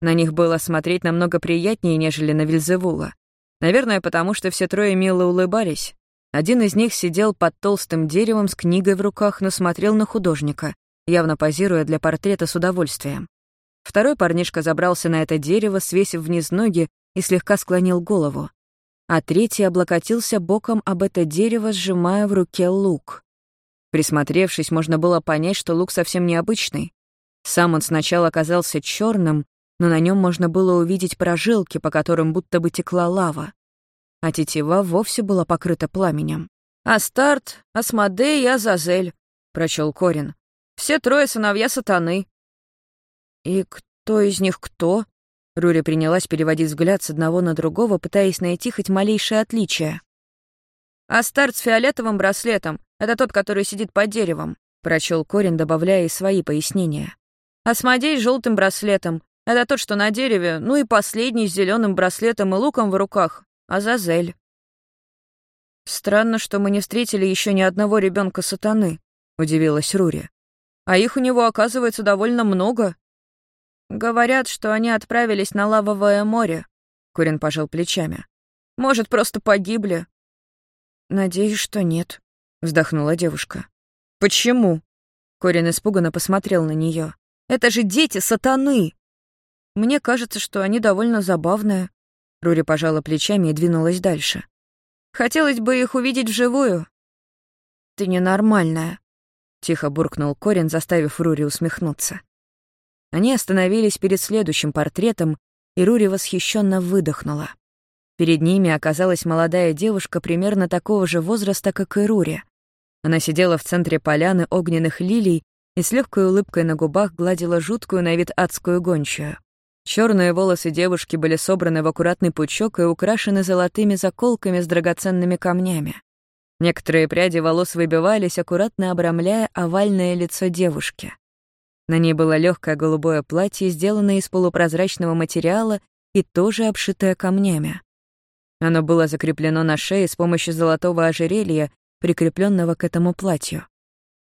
На них было смотреть намного приятнее, нежели на Вильзевула. Наверное, потому что все трое мило улыбались. Один из них сидел под толстым деревом с книгой в руках, но смотрел на художника, явно позируя для портрета с удовольствием. Второй парнишка забрался на это дерево, свесив вниз ноги и слегка склонил голову. А третий облокотился боком об это дерево, сжимая в руке лук. Присмотревшись, можно было понять, что лук совсем необычный. Сам он сначала оказался черным, но на нем можно было увидеть прожилки, по которым будто бы текла лава. А тетива вовсе была покрыта пламенем. «Астарт, Асмодей и Азазель», — прочел Корин. Все трое сыновья сатаны». «И кто из них кто?» Рури принялась переводить взгляд с одного на другого, пытаясь найти хоть малейшее отличие. «А старт с фиолетовым браслетом — это тот, который сидит под деревом», — прочел Корин, добавляя и свои пояснения. «Осмодей с желтым браслетом — это тот, что на дереве, ну и последний с зеленым браслетом и луком в руках — Азазель». «Странно, что мы не встретили еще ни одного ребенка сатаны», — удивилась Рури. «А их у него, оказывается, довольно много». «Говорят, что они отправились на лавовое море», — Курин пожал плечами. «Может, просто погибли?» «Надеюсь, что нет», — вздохнула девушка. «Почему?» Корин испуганно посмотрел на нее. «Это же дети сатаны!» «Мне кажется, что они довольно забавные». Рури пожала плечами и двинулась дальше. «Хотелось бы их увидеть вживую». «Ты ненормальная», — тихо буркнул Корин, заставив Рури усмехнуться. Они остановились перед следующим портретом, и Рури восхищенно выдохнула. Перед ними оказалась молодая девушка примерно такого же возраста, как и Рури. Она сидела в центре поляны огненных лилий и с легкой улыбкой на губах гладила жуткую на вид адскую гончую. Черные волосы девушки были собраны в аккуратный пучок и украшены золотыми заколками с драгоценными камнями. Некоторые пряди волос выбивались, аккуратно обрамляя овальное лицо девушки. На ней было легкое голубое платье, сделанное из полупрозрачного материала и тоже обшитое камнями. Оно было закреплено на шее с помощью золотого ожерелья, прикрепленного к этому платью.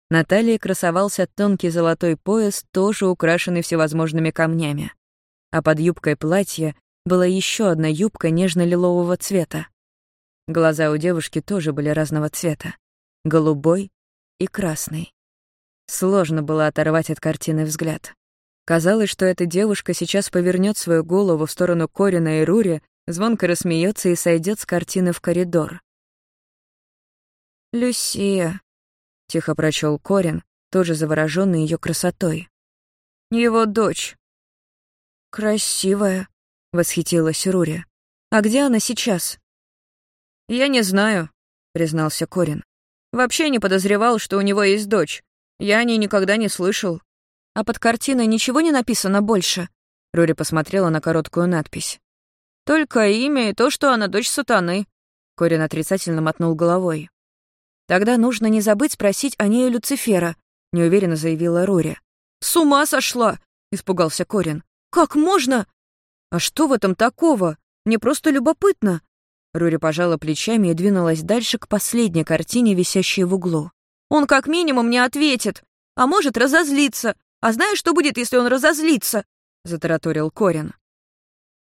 На талии красовался тонкий золотой пояс, тоже украшенный всевозможными камнями. А под юбкой платья была еще одна юбка нежно-лилового цвета. Глаза у девушки тоже были разного цвета — голубой и красный. Сложно было оторвать от картины взгляд. Казалось, что эта девушка сейчас повернет свою голову в сторону Корина и Рури, звонко рассмеется и сойдет с картины в коридор. «Люсия», — тихо прочел Корин, тоже завороженный ее красотой. «Его дочь». «Красивая», — восхитилась Рури. «А где она сейчас?» «Я не знаю», — признался Корин. «Вообще не подозревал, что у него есть дочь. Я о ней никогда не слышал». «А под картиной ничего не написано больше?» Рури посмотрела на короткую надпись. «Только имя и то, что она дочь сатаны», — Корин отрицательно мотнул головой. «Тогда нужно не забыть спросить о ней у Люцифера», — неуверенно заявила Рури. «С ума сошла!» — испугался Корин. «Как можно?» «А что в этом такого? Мне просто любопытно». Рури пожала плечами и двинулась дальше к последней картине, висящей в углу. «Он как минимум не ответит, а может разозлиться. А знаешь, что будет, если он разозлится?» — затараторил Корин.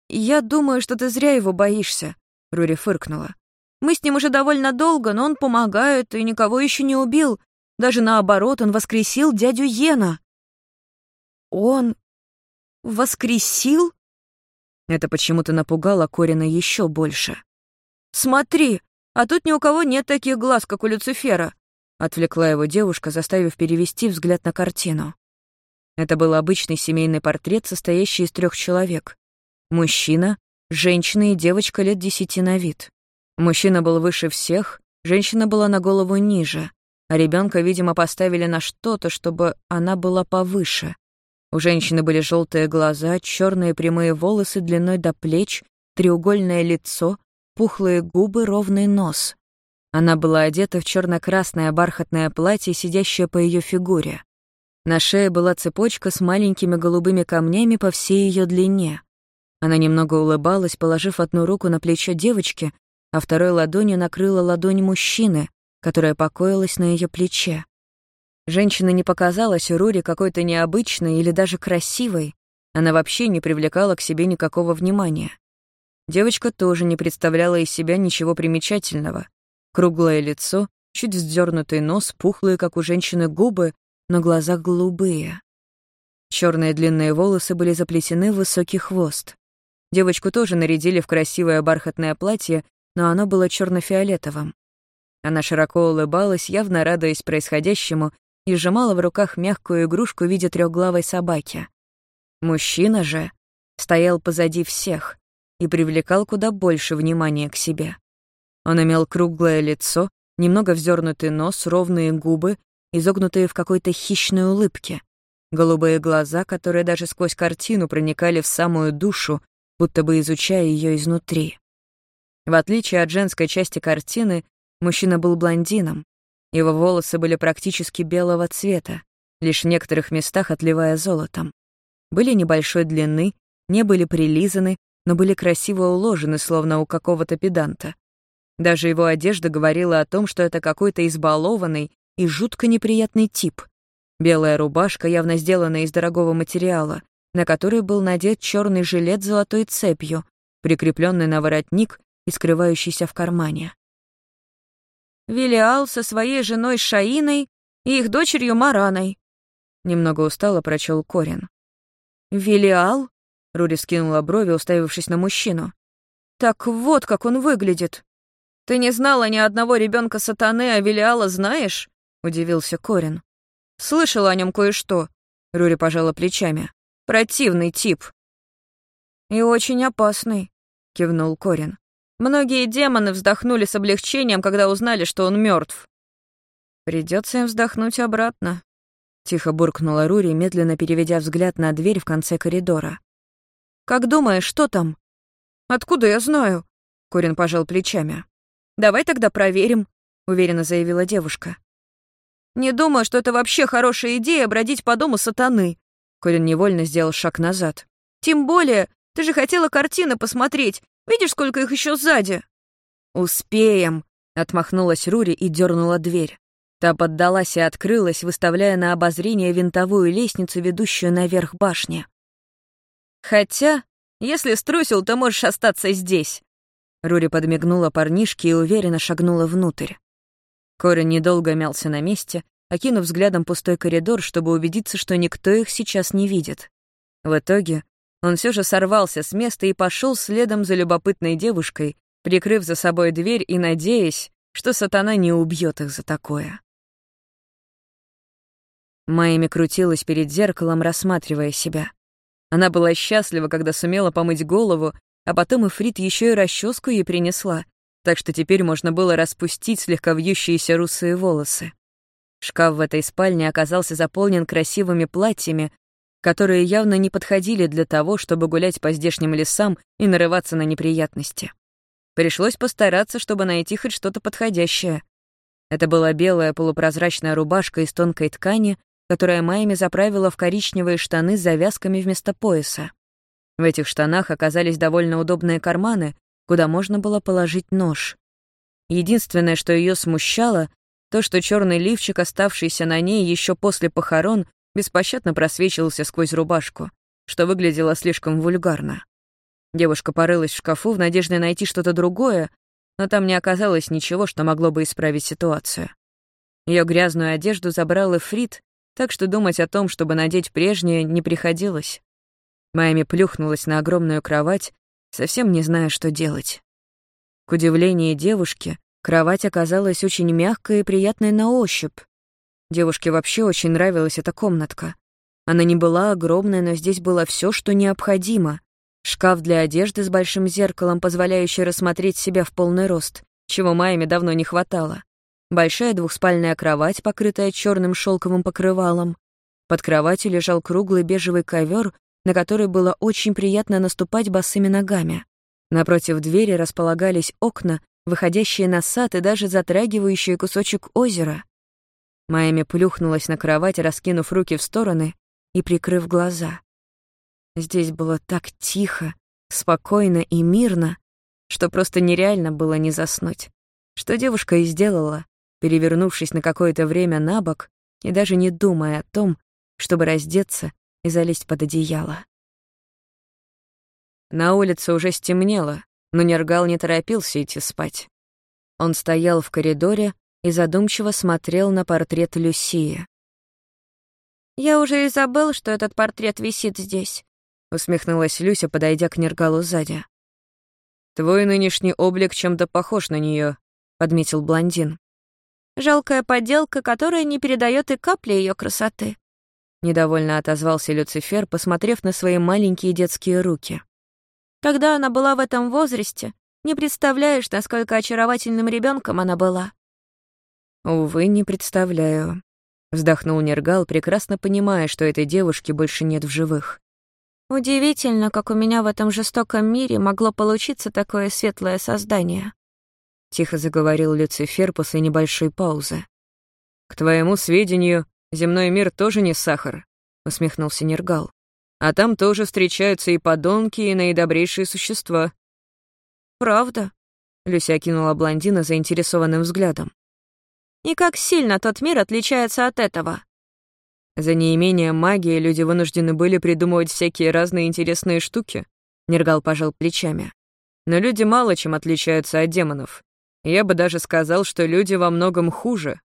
«Я думаю, что ты зря его боишься», — Рури фыркнула. «Мы с ним уже довольно долго, но он помогает и никого еще не убил. Даже наоборот, он воскресил дядю Йена». «Он воскресил?» Это почему-то напугало Корина еще больше. «Смотри, а тут ни у кого нет таких глаз, как у Люцифера», — отвлекла его девушка, заставив перевести взгляд на картину. Это был обычный семейный портрет, состоящий из трех человек. Мужчина, женщина и девочка лет десяти на вид. Мужчина был выше всех, женщина была на голову ниже, а ребенка, видимо, поставили на что-то, чтобы она была повыше. У женщины были желтые глаза, черные прямые волосы длиной до плеч, треугольное лицо, пухлые губы, ровный нос. Она была одета в черно-красное бархатное платье, сидящее по ее фигуре. На шее была цепочка с маленькими голубыми камнями по всей ее длине. Она немного улыбалась, положив одну руку на плечо девочки, а второй ладонью накрыла ладонь мужчины, которая покоилась на ее плече. Женщина не показалась Рури какой-то необычной или даже красивой, она вообще не привлекала к себе никакого внимания. Девочка тоже не представляла из себя ничего примечательного. Круглое лицо, чуть вздернутый нос, пухлые, как у женщины, губы, но глаза голубые. Черные длинные волосы были заплетены в высокий хвост. Девочку тоже нарядили в красивое бархатное платье, но оно было черно фиолетовым Она широко улыбалась, явно радуясь происходящему, и сжимала в руках мягкую игрушку в виде трехглавой собаки. Мужчина же стоял позади всех и привлекал куда больше внимания к себе. Он имел круглое лицо, немного вздернутый нос, ровные губы, изогнутые в какой-то хищной улыбке, голубые глаза, которые даже сквозь картину проникали в самую душу, будто бы изучая ее изнутри. В отличие от женской части картины, мужчина был блондином. Его волосы были практически белого цвета, лишь в некоторых местах отливая золотом. Были небольшой длины, не были прилизаны, но были красиво уложены, словно у какого-то педанта. Даже его одежда говорила о том, что это какой-то избалованный и жутко неприятный тип. Белая рубашка, явно сделанная из дорогого материала, на которой был надет черный жилет с золотой цепью, прикрепленный на воротник и скрывающийся в кармане. Велиал со своей женой Шаиной и их дочерью Мараной. Немного устало прочел Корин. Велиал? Рури скинула брови, уставившись на мужчину. Так вот, как он выглядит. Ты не знала ни одного ребенка сатаны, а Велиала знаешь? Удивился Корин. Слышала о нем кое-что. Рури пожала плечами. Противный тип. И очень опасный, кивнул Корин. Многие демоны вздохнули с облегчением, когда узнали, что он мертв. Придется им вздохнуть обратно. Тихо буркнула Рури, медленно переведя взгляд на дверь в конце коридора. «Как думаешь, что там?» «Откуда я знаю?» Корин пожал плечами. «Давай тогда проверим», — уверенно заявила девушка. «Не думаю, что это вообще хорошая идея бродить по дому сатаны». Корин невольно сделал шаг назад. «Тем более, ты же хотела картины посмотреть, Видишь, сколько их еще сзади?» «Успеем», — отмахнулась Рури и дернула дверь. Та поддалась и открылась, выставляя на обозрение винтовую лестницу, ведущую наверх башни. «Хотя, если струсил, то можешь остаться здесь». Рури подмигнула парнишке и уверенно шагнула внутрь. Корин недолго мялся на месте, окинув взглядом пустой коридор, чтобы убедиться, что никто их сейчас не видит. В итоге он все же сорвался с места и пошел следом за любопытной девушкой, прикрыв за собой дверь и надеясь, что сатана не убьет их за такое. Майми крутилась перед зеркалом, рассматривая себя. Она была счастлива, когда сумела помыть голову, а потом и Фрид еще и расческу ей принесла, так что теперь можно было распустить слегка вьющиеся русые волосы. Шкаф в этой спальне оказался заполнен красивыми платьями, которые явно не подходили для того, чтобы гулять по здешним лесам и нарываться на неприятности. Пришлось постараться, чтобы найти хоть что-то подходящее. Это была белая полупрозрачная рубашка из тонкой ткани, которая Майми заправила в коричневые штаны с завязками вместо пояса. В этих штанах оказались довольно удобные карманы, куда можно было положить нож. Единственное, что ее смущало, то, что черный лифчик, оставшийся на ней еще после похорон, беспощадно просвечивался сквозь рубашку, что выглядело слишком вульгарно. Девушка порылась в шкафу в надежде найти что-то другое, но там не оказалось ничего, что могло бы исправить ситуацию. Ее грязную одежду забрал Эфрит, так что думать о том, чтобы надеть прежнее, не приходилось. Майами плюхнулась на огромную кровать, совсем не зная, что делать. К удивлению девушки, кровать оказалась очень мягкой и приятной на ощупь, Девушке вообще очень нравилась эта комнатка. Она не была огромной, но здесь было все, что необходимо. Шкаф для одежды с большим зеркалом, позволяющий рассмотреть себя в полный рост, чего Майме давно не хватало. Большая двухспальная кровать, покрытая черным шелковым покрывалом. Под кроватью лежал круглый бежевый ковер, на который было очень приятно наступать босыми ногами. Напротив двери располагались окна, выходящие на сад и даже затрагивающие кусочек озера. Майами плюхнулась на кровать, раскинув руки в стороны и прикрыв глаза. Здесь было так тихо, спокойно и мирно, что просто нереально было не заснуть. Что девушка и сделала, перевернувшись на какое-то время на бок и даже не думая о том, чтобы раздеться и залезть под одеяло. На улице уже стемнело, но Нергал не торопился идти спать. Он стоял в коридоре, и задумчиво смотрел на портрет Люсии. «Я уже и забыл, что этот портрет висит здесь», — усмехнулась Люся, подойдя к Нергалу сзади. «Твой нынешний облик чем-то похож на нее, подметил блондин. «Жалкая подделка, которая не передает и капли ее красоты», — недовольно отозвался Люцифер, посмотрев на свои маленькие детские руки. «Когда она была в этом возрасте, не представляешь, насколько очаровательным ребенком она была. «Увы, не представляю», — вздохнул Нергал, прекрасно понимая, что этой девушки больше нет в живых. Удивительно, как у меня в этом жестоком мире могло получиться такое светлое создание. Тихо заговорил Люцифер после небольшой паузы. «К твоему сведению, земной мир тоже не сахар», — усмехнулся Нергал. «А там тоже встречаются и подонки, и наидобрейшие существа». «Правда?» — Люся окинула блондина заинтересованным взглядом. «И как сильно тот мир отличается от этого?» За неимением магии люди вынуждены были придумывать всякие разные интересные штуки. Нергал пожал плечами. Но люди мало чем отличаются от демонов. Я бы даже сказал, что люди во многом хуже.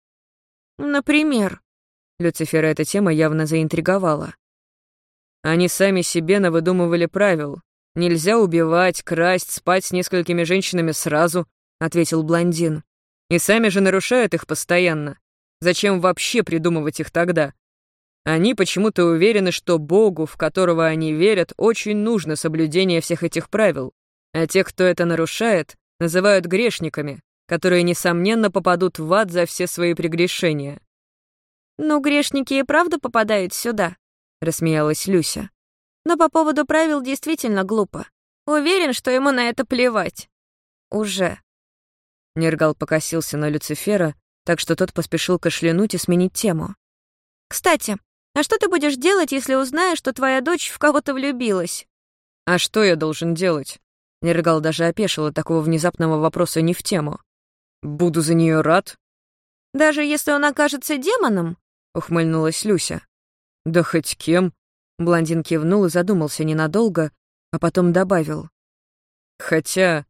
Например? Люцифера эта тема явно заинтриговала. Они сами себе навыдумывали правил. Нельзя убивать, красть, спать с несколькими женщинами сразу, ответил блондин. И сами же нарушают их постоянно. Зачем вообще придумывать их тогда? Они почему-то уверены, что Богу, в которого они верят, очень нужно соблюдение всех этих правил, а тех, кто это нарушает, называют грешниками, которые, несомненно, попадут в ад за все свои прегрешения. «Ну, грешники и правда попадают сюда», — рассмеялась Люся. «Но по поводу правил действительно глупо. Уверен, что ему на это плевать. Уже». Нергал покосился на Люцифера, так что тот поспешил кашлянуть и сменить тему. «Кстати, а что ты будешь делать, если узнаешь, что твоя дочь в кого-то влюбилась?» «А что я должен делать?» Нергал даже опешил от такого внезапного вопроса не в тему. «Буду за нее рад». «Даже если он окажется демоном?» — ухмыльнулась Люся. «Да хоть кем». Блондин кивнул и задумался ненадолго, а потом добавил. «Хотя,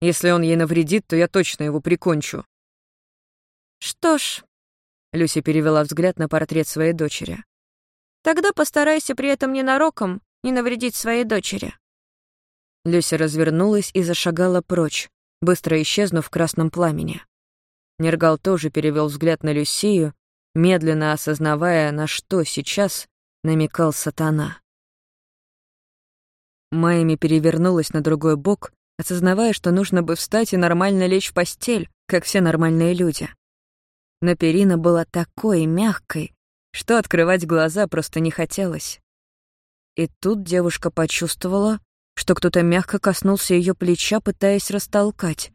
если он ей навредит, то я точно его прикончу». «Что ж...» — Люся перевела взгляд на портрет своей дочери. Тогда постарайся при этом ненароком не навредить своей дочери». Люся развернулась и зашагала прочь, быстро исчезнув в красном пламени. Нергал тоже перевел взгляд на Люсию, медленно осознавая, на что сейчас намекал сатана. Майми перевернулась на другой бок, осознавая, что нужно бы встать и нормально лечь в постель, как все нормальные люди. Но перина была такой мягкой, что открывать глаза просто не хотелось. И тут девушка почувствовала, что кто-то мягко коснулся ее плеча, пытаясь растолкать.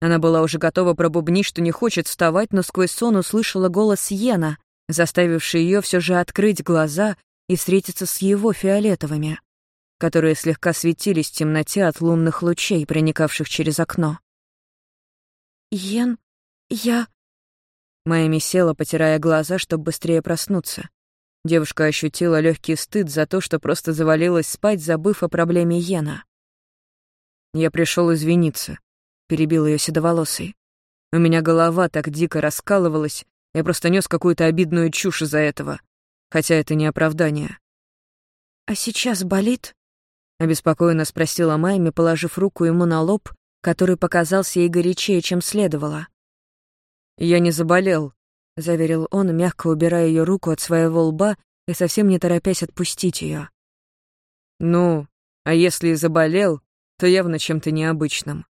Она была уже готова пробубнить, что не хочет вставать, но сквозь сон услышала голос Йена, заставивший ее все же открыть глаза и встретиться с его фиолетовыми, которые слегка светились в темноте от лунных лучей, проникавших через окно. «Йен, я...» Майми села, потирая глаза, чтобы быстрее проснуться. Девушка ощутила легкий стыд за то, что просто завалилась спать, забыв о проблеме Йена. «Я пришел извиниться», — перебил ее седоволосый. «У меня голова так дико раскалывалась, я просто нес какую-то обидную чушь из-за этого, хотя это не оправдание». «А сейчас болит?» — обеспокоенно спросила Майми, положив руку ему на лоб, который показался ей горячее, чем следовало. «Я не заболел», — заверил он, мягко убирая ее руку от своего лба и совсем не торопясь отпустить ее. «Ну, а если и заболел, то явно чем-то необычным».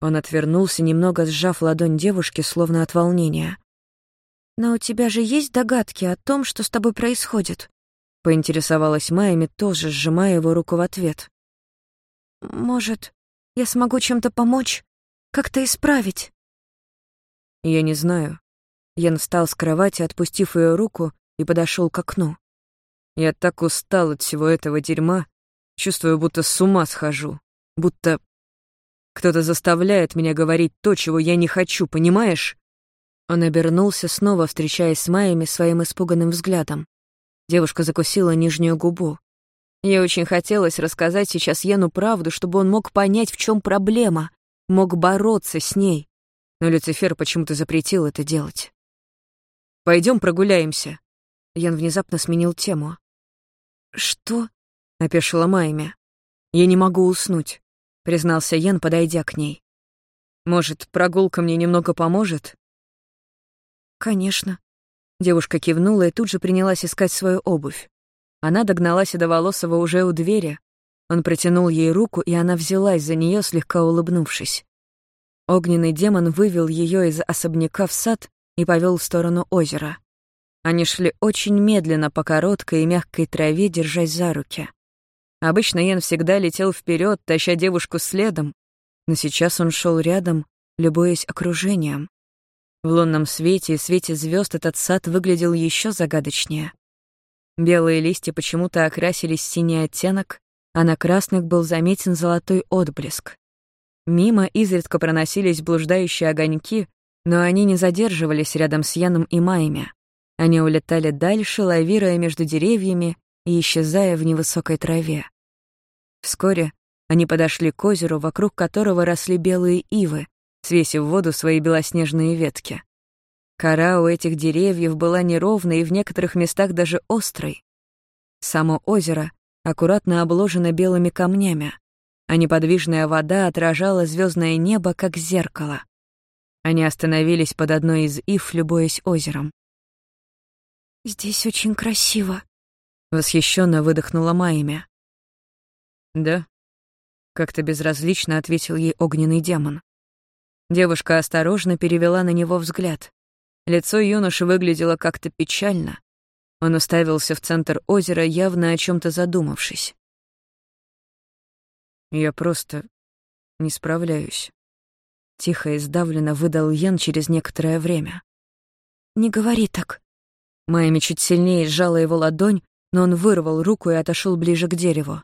Он отвернулся, немного сжав ладонь девушки, словно от волнения. «Но у тебя же есть догадки о том, что с тобой происходит?» — поинтересовалась Майами, тоже сжимая его руку в ответ. «Может, я смогу чем-то помочь? Как-то исправить?» Я не знаю. Ян встал с кровати, отпустив ее руку, и подошел к окну. Я так устал от всего этого дерьма, чувствую, будто с ума схожу, будто кто-то заставляет меня говорить то, чего я не хочу, понимаешь? Он обернулся, снова встречаясь с Майями своим испуганным взглядом. Девушка закусила нижнюю губу. Ей очень хотелось рассказать сейчас Яну правду, чтобы он мог понять, в чем проблема, мог бороться с ней но Люцифер почему-то запретил это делать. Пойдем прогуляемся». Ян внезапно сменил тему. «Что?» — опешила Майми. «Я не могу уснуть», — признался Ян, подойдя к ней. «Может, прогулка мне немного поможет?» «Конечно». Девушка кивнула и тут же принялась искать свою обувь. Она догнала Седоволосого уже у двери. Он протянул ей руку, и она взялась за нее, слегка улыбнувшись. Огненный демон вывел ее из особняка в сад и повел в сторону озера. Они шли очень медленно по короткой и мягкой траве, держась за руки. Обычно Йен всегда летел вперед, таща девушку следом, но сейчас он шел рядом, любуясь окружением. В лунном свете и свете звезд этот сад выглядел еще загадочнее. Белые листья почему-то окрасились в синий оттенок, а на красных был заметен золотой отблеск. Мимо изредка проносились блуждающие огоньки, но они не задерживались рядом с Яном и Майями. Они улетали дальше, лавируя между деревьями и исчезая в невысокой траве. Вскоре они подошли к озеру, вокруг которого росли белые ивы, свесив в воду свои белоснежные ветки. Кора у этих деревьев была неровной и в некоторых местах даже острой. Само озеро аккуратно обложено белыми камнями, а неподвижная вода отражала звездное небо, как зеркало. Они остановились под одной из ив, любуясь озером. «Здесь очень красиво», — восхищенно выдохнула Майя. «Да», — как-то безразлично ответил ей огненный демон. Девушка осторожно перевела на него взгляд. Лицо юноши выглядело как-то печально. Он уставился в центр озера, явно о чем то задумавшись. «Я просто не справляюсь», — тихо и сдавленно выдал Ян через некоторое время. «Не говори так». Майами чуть сильнее сжала его ладонь, но он вырвал руку и отошел ближе к дереву.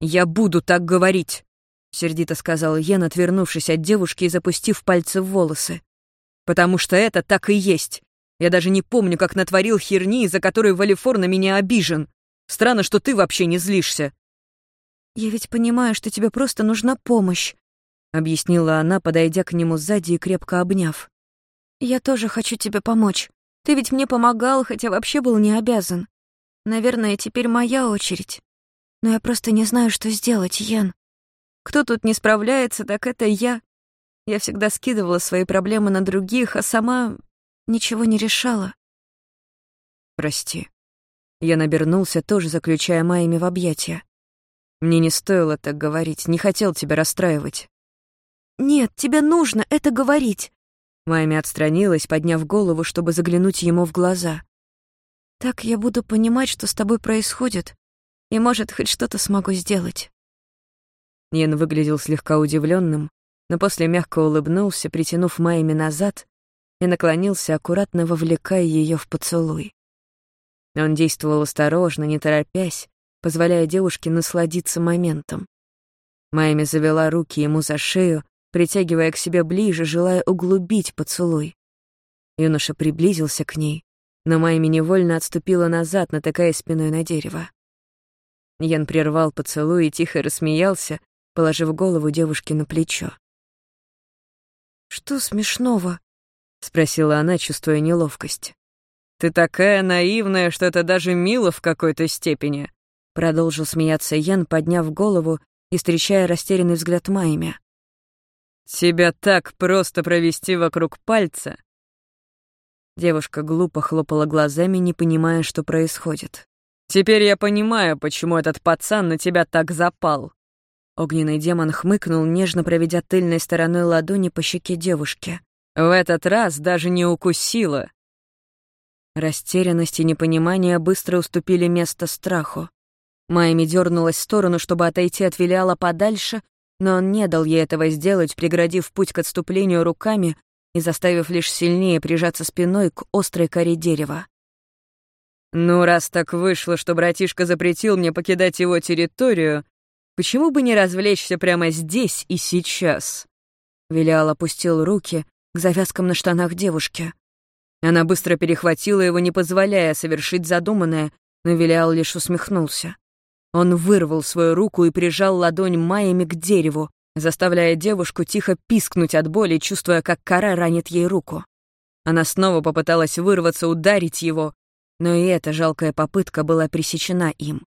«Я буду так говорить», — сердито сказал Йен, отвернувшись от девушки и запустив пальцы в волосы. «Потому что это так и есть. Я даже не помню, как натворил херни, из-за которой Валифор на меня обижен. Странно, что ты вообще не злишься. «Я ведь понимаю, что тебе просто нужна помощь», — объяснила она, подойдя к нему сзади и крепко обняв. «Я тоже хочу тебе помочь. Ты ведь мне помогал, хотя вообще был не обязан. Наверное, теперь моя очередь. Но я просто не знаю, что сделать, Ян. Кто тут не справляется, так это я. Я всегда скидывала свои проблемы на других, а сама ничего не решала». «Прости». Я набернулся, тоже заключая Майями в объятия. Мне не стоило так говорить, не хотел тебя расстраивать. Нет, тебе нужно это говорить. Майми отстранилась, подняв голову, чтобы заглянуть ему в глаза. Так я буду понимать, что с тобой происходит, и, может, хоть что-то смогу сделать. Йен выглядел слегка удивленным, но после мягко улыбнулся, притянув Майми назад, и наклонился, аккуратно вовлекая ее в поцелуй. Он действовал осторожно, не торопясь, позволяя девушке насладиться моментом. Майми завела руки ему за шею, притягивая к себе ближе, желая углубить поцелуй. Юноша приблизился к ней, но Майми невольно отступила назад, натыкая спиной на дерево. Ян прервал поцелуй и тихо рассмеялся, положив голову девушке на плечо. «Что смешного?» — спросила она, чувствуя неловкость. «Ты такая наивная, что это даже мило в какой-то степени», Продолжил смеяться Ян, подняв голову и встречая растерянный взгляд Майми. «Тебя так просто провести вокруг пальца!» Девушка глупо хлопала глазами, не понимая, что происходит. «Теперь я понимаю, почему этот пацан на тебя так запал». Огненный демон хмыкнул, нежно проведя тыльной стороной ладони по щеке девушки. «В этот раз даже не укусила». Растерянность и непонимание быстро уступили место страху. Майми дернулась в сторону, чтобы отойти от Вилиала подальше, но он не дал ей этого сделать, преградив путь к отступлению руками и заставив лишь сильнее прижаться спиной к острой коре дерева. «Ну, раз так вышло, что братишка запретил мне покидать его территорию, почему бы не развлечься прямо здесь и сейчас?» Вилиал опустил руки к завязкам на штанах девушки. Она быстро перехватила его, не позволяя совершить задуманное, но Вилиал лишь усмехнулся. Он вырвал свою руку и прижал ладонь Майями к дереву, заставляя девушку тихо пискнуть от боли, чувствуя, как кора ранит ей руку. Она снова попыталась вырваться, ударить его, но и эта жалкая попытка была пресечена им.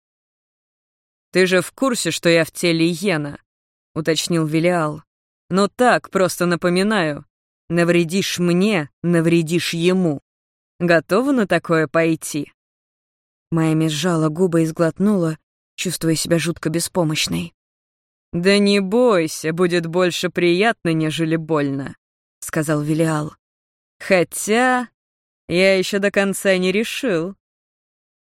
«Ты же в курсе, что я в теле Йена?» — уточнил Велиал. «Ну так, просто напоминаю. Навредишь мне, навредишь ему. Готова на такое пойти?» Майми сжала губы и сглотнула, чувствуя себя жутко беспомощной. «Да не бойся, будет больше приятно, нежели больно», — сказал Велиал. «Хотя я еще до конца не решил».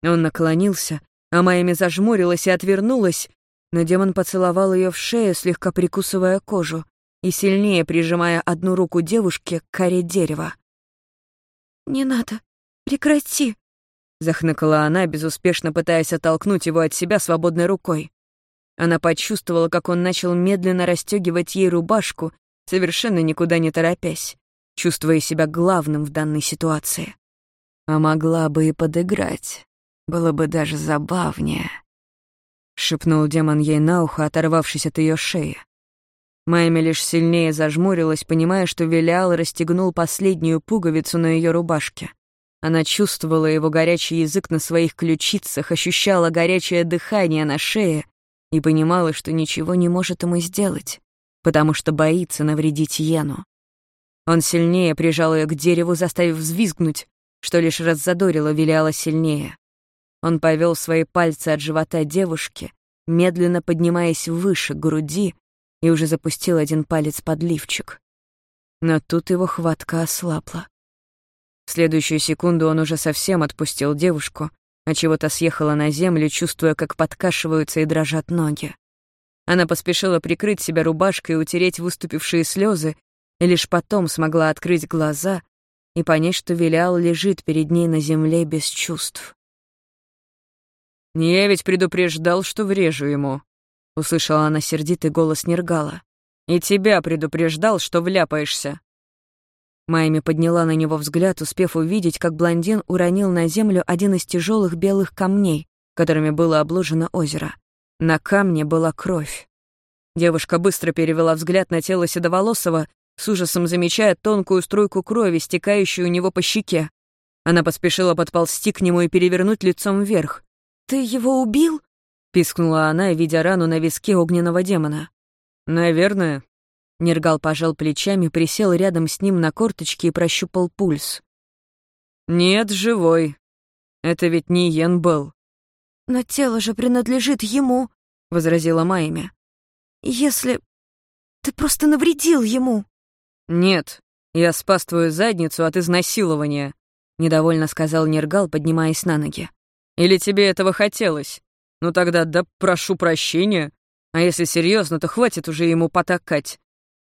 Он наклонился, а Майами зажмурилась и отвернулась, но демон поцеловал ее в шею, слегка прикусывая кожу и сильнее прижимая одну руку девушки к коре дерева. «Не надо, прекрати!» — захныкала она, безуспешно пытаясь оттолкнуть его от себя свободной рукой. Она почувствовала, как он начал медленно расстегивать ей рубашку, совершенно никуда не торопясь, чувствуя себя главным в данной ситуации. А могла бы и подыграть. Было бы даже забавнее. Шепнул демон ей на ухо, оторвавшись от ее шеи. Майми лишь сильнее зажмурилась, понимая, что Велиал расстегнул последнюю пуговицу на ее рубашке. Она чувствовала его горячий язык на своих ключицах, ощущала горячее дыхание на шее и понимала, что ничего не может ему сделать, потому что боится навредить Йену. Он сильнее прижал ее к дереву, заставив взвизгнуть, что лишь раззадорило Велиала сильнее. Он повел свои пальцы от живота девушки, медленно поднимаясь выше груди, и уже запустил один палец под лифчик. Но тут его хватка ослабла. В следующую секунду он уже совсем отпустил девушку, а чего-то съехала на землю, чувствуя, как подкашиваются и дрожат ноги. Она поспешила прикрыть себя рубашкой и утереть выступившие слезы, и лишь потом смогла открыть глаза и понять, что Велиал лежит перед ней на земле без чувств. «Я ведь предупреждал, что врежу ему», — услышала она сердитый голос Нергала. «И тебя предупреждал, что вляпаешься». Майми подняла на него взгляд, успев увидеть, как блондин уронил на землю один из тяжелых белых камней, которыми было обложено озеро. На камне была кровь. Девушка быстро перевела взгляд на тело Седоволосого, с ужасом замечая тонкую струйку крови, стекающую у него по щеке. Она поспешила подползти к нему и перевернуть лицом вверх. «Ты его убил?» — пискнула она, видя рану на виске огненного демона. «Наверное». Нергал пожал плечами, присел рядом с ним на корточки и прощупал пульс. «Нет, живой. Это ведь не Йен был». «Но тело же принадлежит ему», — возразила Майми. «Если... Ты просто навредил ему». «Нет, я спас твою задницу от изнасилования», — недовольно сказал Нергал, поднимаясь на ноги. Или тебе этого хотелось? Ну тогда да прошу прощения. А если серьезно, то хватит уже ему потакать.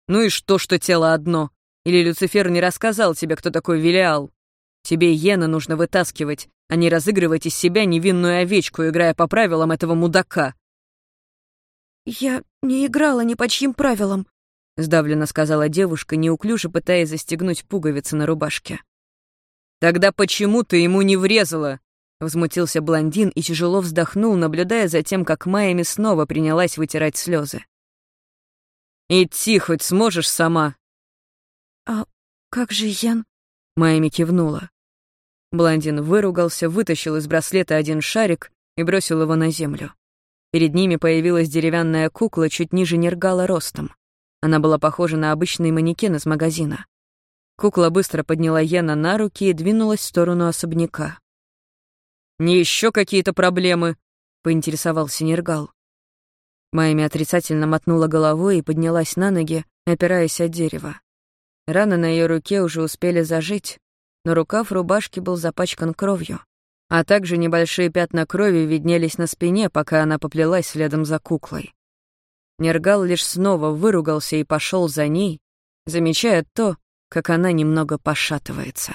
Ну и что, что тело одно? Или Люцифер не рассказал тебе, кто такой Велиал? Тебе Йена нужно вытаскивать, а не разыгрывать из себя невинную овечку, играя по правилам этого мудака. «Я не играла ни по чьим правилам», — сдавленно сказала девушка, неуклюже пытаясь застегнуть пуговицы на рубашке. «Тогда почему ты ему не врезала?» Возмутился блондин и тяжело вздохнул, наблюдая за тем, как Майами снова принялась вытирать слезы. «Идти хоть сможешь сама?» «А как же Ян?» Майами кивнула. Блондин выругался, вытащил из браслета один шарик и бросил его на землю. Перед ними появилась деревянная кукла чуть ниже Нергала ростом. Она была похожа на обычный манекен из магазина. Кукла быстро подняла Йена на руки и двинулась в сторону особняка. «Не еще какие-то проблемы?» — поинтересовался Нергал. Майми отрицательно мотнула головой и поднялась на ноги, опираясь от дерева. Раны на ее руке уже успели зажить, но рукав рубашки был запачкан кровью, а также небольшие пятна крови виднелись на спине, пока она поплелась следом за куклой. Нергал лишь снова выругался и пошел за ней, замечая то, как она немного пошатывается.